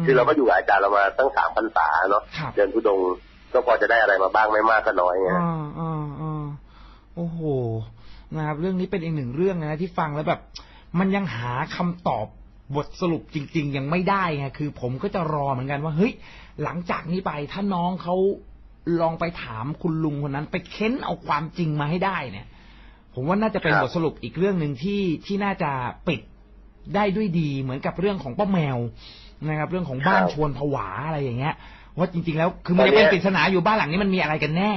คือเราก็อยู่กับอาจารย์เรามาตั้งสามพรรษาเนาะครับเดินทุดงค์ก็พอจะได้อะไรมาบ้างไม่มากก็น้อยไงอ่าอ่าอ่าโอ้โหนะครับ เรื่องนี้เป็นอีกหนึ่งเรื่องนะที่ฟังแล้วแบบ มันยังหาคำตอบบทสรุปจริง ๆ ยังไม่ได้ไงคือ ผมก็จะรอเหมือนกันว่าเฮ้ยหลังจากนี้ไปถ้าน้องเขาลองไปถามคุณลุงคนนั้น ไปเค้นเอาความจริงมาให้ได้เนี่ย ผมว่าน่าจะเป็นครับบทสรุปอีกเรื่องหนึ่งที่ที่น่าจะปิดได้ด้วยดีเหมือนกับเรื่องของป้าแมว นะครับ เรื่องของบ้านชวนผวาอะไรอย่างเงี้ยว่าจริง ๆ แล้วคือมันยังเป็นปริศนาอยู่บ้านหลังนี้มันมีอะไรกันแน่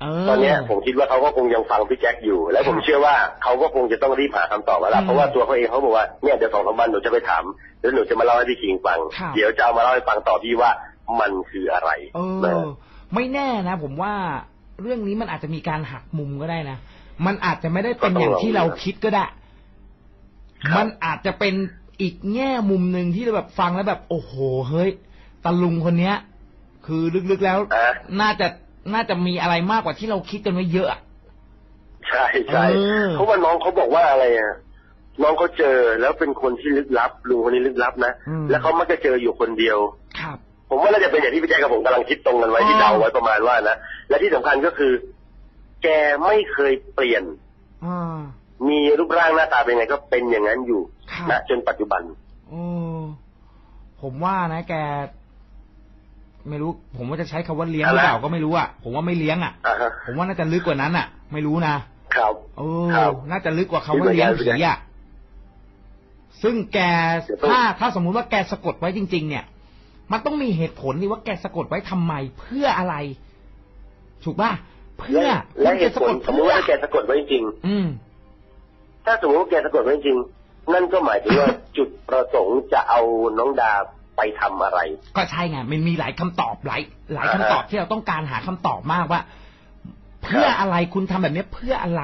เออตอนเนี้ยผมคิดว่าเขาก็คงยังฟังพี่แจ็คอยู่ และผมครับเชื่อว่าเขาก็คงจะต้องรีบหาคำตอบแล้วล่ะอืมเพราะว่าตัวเขาเองเขาบอกว่าเนี่ยเดี๋ยวสองสามวันหนูจะไปถามแล้วหนูจะมาเล่าให้พี่คิงฟังครับเดี๋ยวจะเอามาเล่าให้ฟังต่อพี่ว่ามันคืออะไรเอนะอไม่แน่นะ ผมว่าเรื่องนี้มันอาจจะมีการหักมุมก็ได้นะมันอาจจะไม่ได้เป็นอย่างที่เราคิดก็ได้ครับมันอาจจะเป็น อีกแง่มุมหนึ่งที่เราแบบฟังแล้วแบบ โอ้โหเฮ้ยตาลุงคนเนี้ย คือลึกๆแล้วอะน่าจะน่าจะมีอะไรมากกว่าที่เราคิดกันไว้เยอะอะใช่ใช่เออเพราะว่าน้องเขาบอกว่าอะไรอะน้องเขาเจอแล้วเป็นคนที่ลึกลับลุงคนนี้ลึกลับนะอืมแล้วเขามักจะเจออยู่คนเดียวครับ ผมว่าน่าจะเป็นอย่างที่พี่แจ๊คกับผมกำลังคิดตรงกันไว้อ๋อที่เดาไว้ประมาณว่านะและที่สำคัญก็คือ แกไม่เคยเปลี่ยนอ่า มีรูปร่างหน้าตาเป็นไงก็เป็นอย่างนั้นอยู่ครับณจนปัจจุบันโอ้ผมว่านะแก ไม่รู้ ผมว่าจะใช้คำว่าเลี้ยงหอะไรรือเปล่าก็ไม่รู้อะผมว่าไม่เลี้ยงอะ อ่าฮะ ผมว่าน่าจะลึกกว่านั้นอะ ไม่รู้นะครับ เอครัอบน่าจะลึกกว่าคำว่าคิดเหมือนเลี้ยงกันผีอะซึ่งแกเดี๋ยวต้อง ถ้าถ้าสมมุติว่าแกสะกดไว้จริง ๆ เนี่ย มันต้องมีเหตุผลนี่ว่าแกสะกดไว้ทำไม เพื่ออะไร ถูกป่ะเพื่อและและเหตุผลสมมติว่าแกสะกดไว้จริง อืม ถ้าสมมติว่าแกสะกดไว้จริง นั่นก็หมายถึงว่าจุดประสงค์จะเอาน้องดาไปทำอะไร ก็ใช่ไงมันมีหลายคำตอบหลายหลายคำตอบที่เราต้องการหาคำตอบมากว่า เพื่ออะไรคุณทำแบบนี้เพื่ออะไร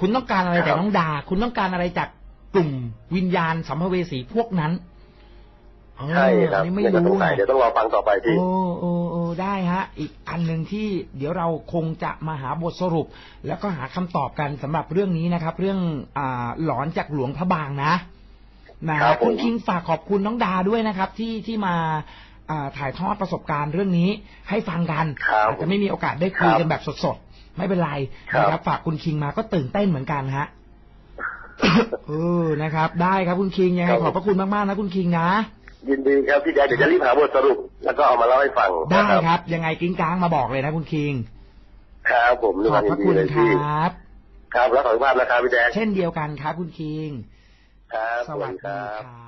คุณต้องการอะไรครับจากน้องดา คุณต้องการอะไรจากกลุ่มวิญญาณสัมภเวสีพวกนั้นเออ ใช่ครับอันนี่ไม่เนี่ยก็สรู้งสัยไงเดี๋ยวต้องรอฟังต่อไปพี่โอ้โอ้โอ้ได้ฮะ อีกอันหนึ่งที่เดี๋ยวเราคงจะมาหาบทสรุป แล้วก็หาคำตอบกันสำหรับเรื่องนี้นะครับ เรื่องอ่าหลอนจากหลวงพระบางนะนะฮะครับผมคุณคิงฝากขอบคุณน้องดาด้วยนะครับ ที่ที่มาอ่าถ่ายทอดประสบการณ์เรื่องนี้ให้ฟังกันครับอาจจะไม่มีโอกาสได้คุยครับกันแบบสดๆ ไม่เป็นไรครับนะครับ ฝากคุณคิงมาก็ตื่นเต้นเหมือนกันฮะเออนะครับ ได้ครับคุณคิงยังไงขอบพระคุณมากๆนะคุณคิงนะ ยินดีครับพี่แจ๊คเดี๋ยวจะรีบหาบทสรุป แล้วก็เอามาเล่าให้ฟังได้นะครับ ยังไงกิ้งก้างมาบอกเลยนะคุณคิง ครับผมด้วยขคอวาบมพยิระนดีคุณเลยคพี่รับ ครับแล้วขอสุขภาพนะครับพี่แจ๊คเช่นเดียวกันครับคุณคิง ครับสวัสดีครับครับ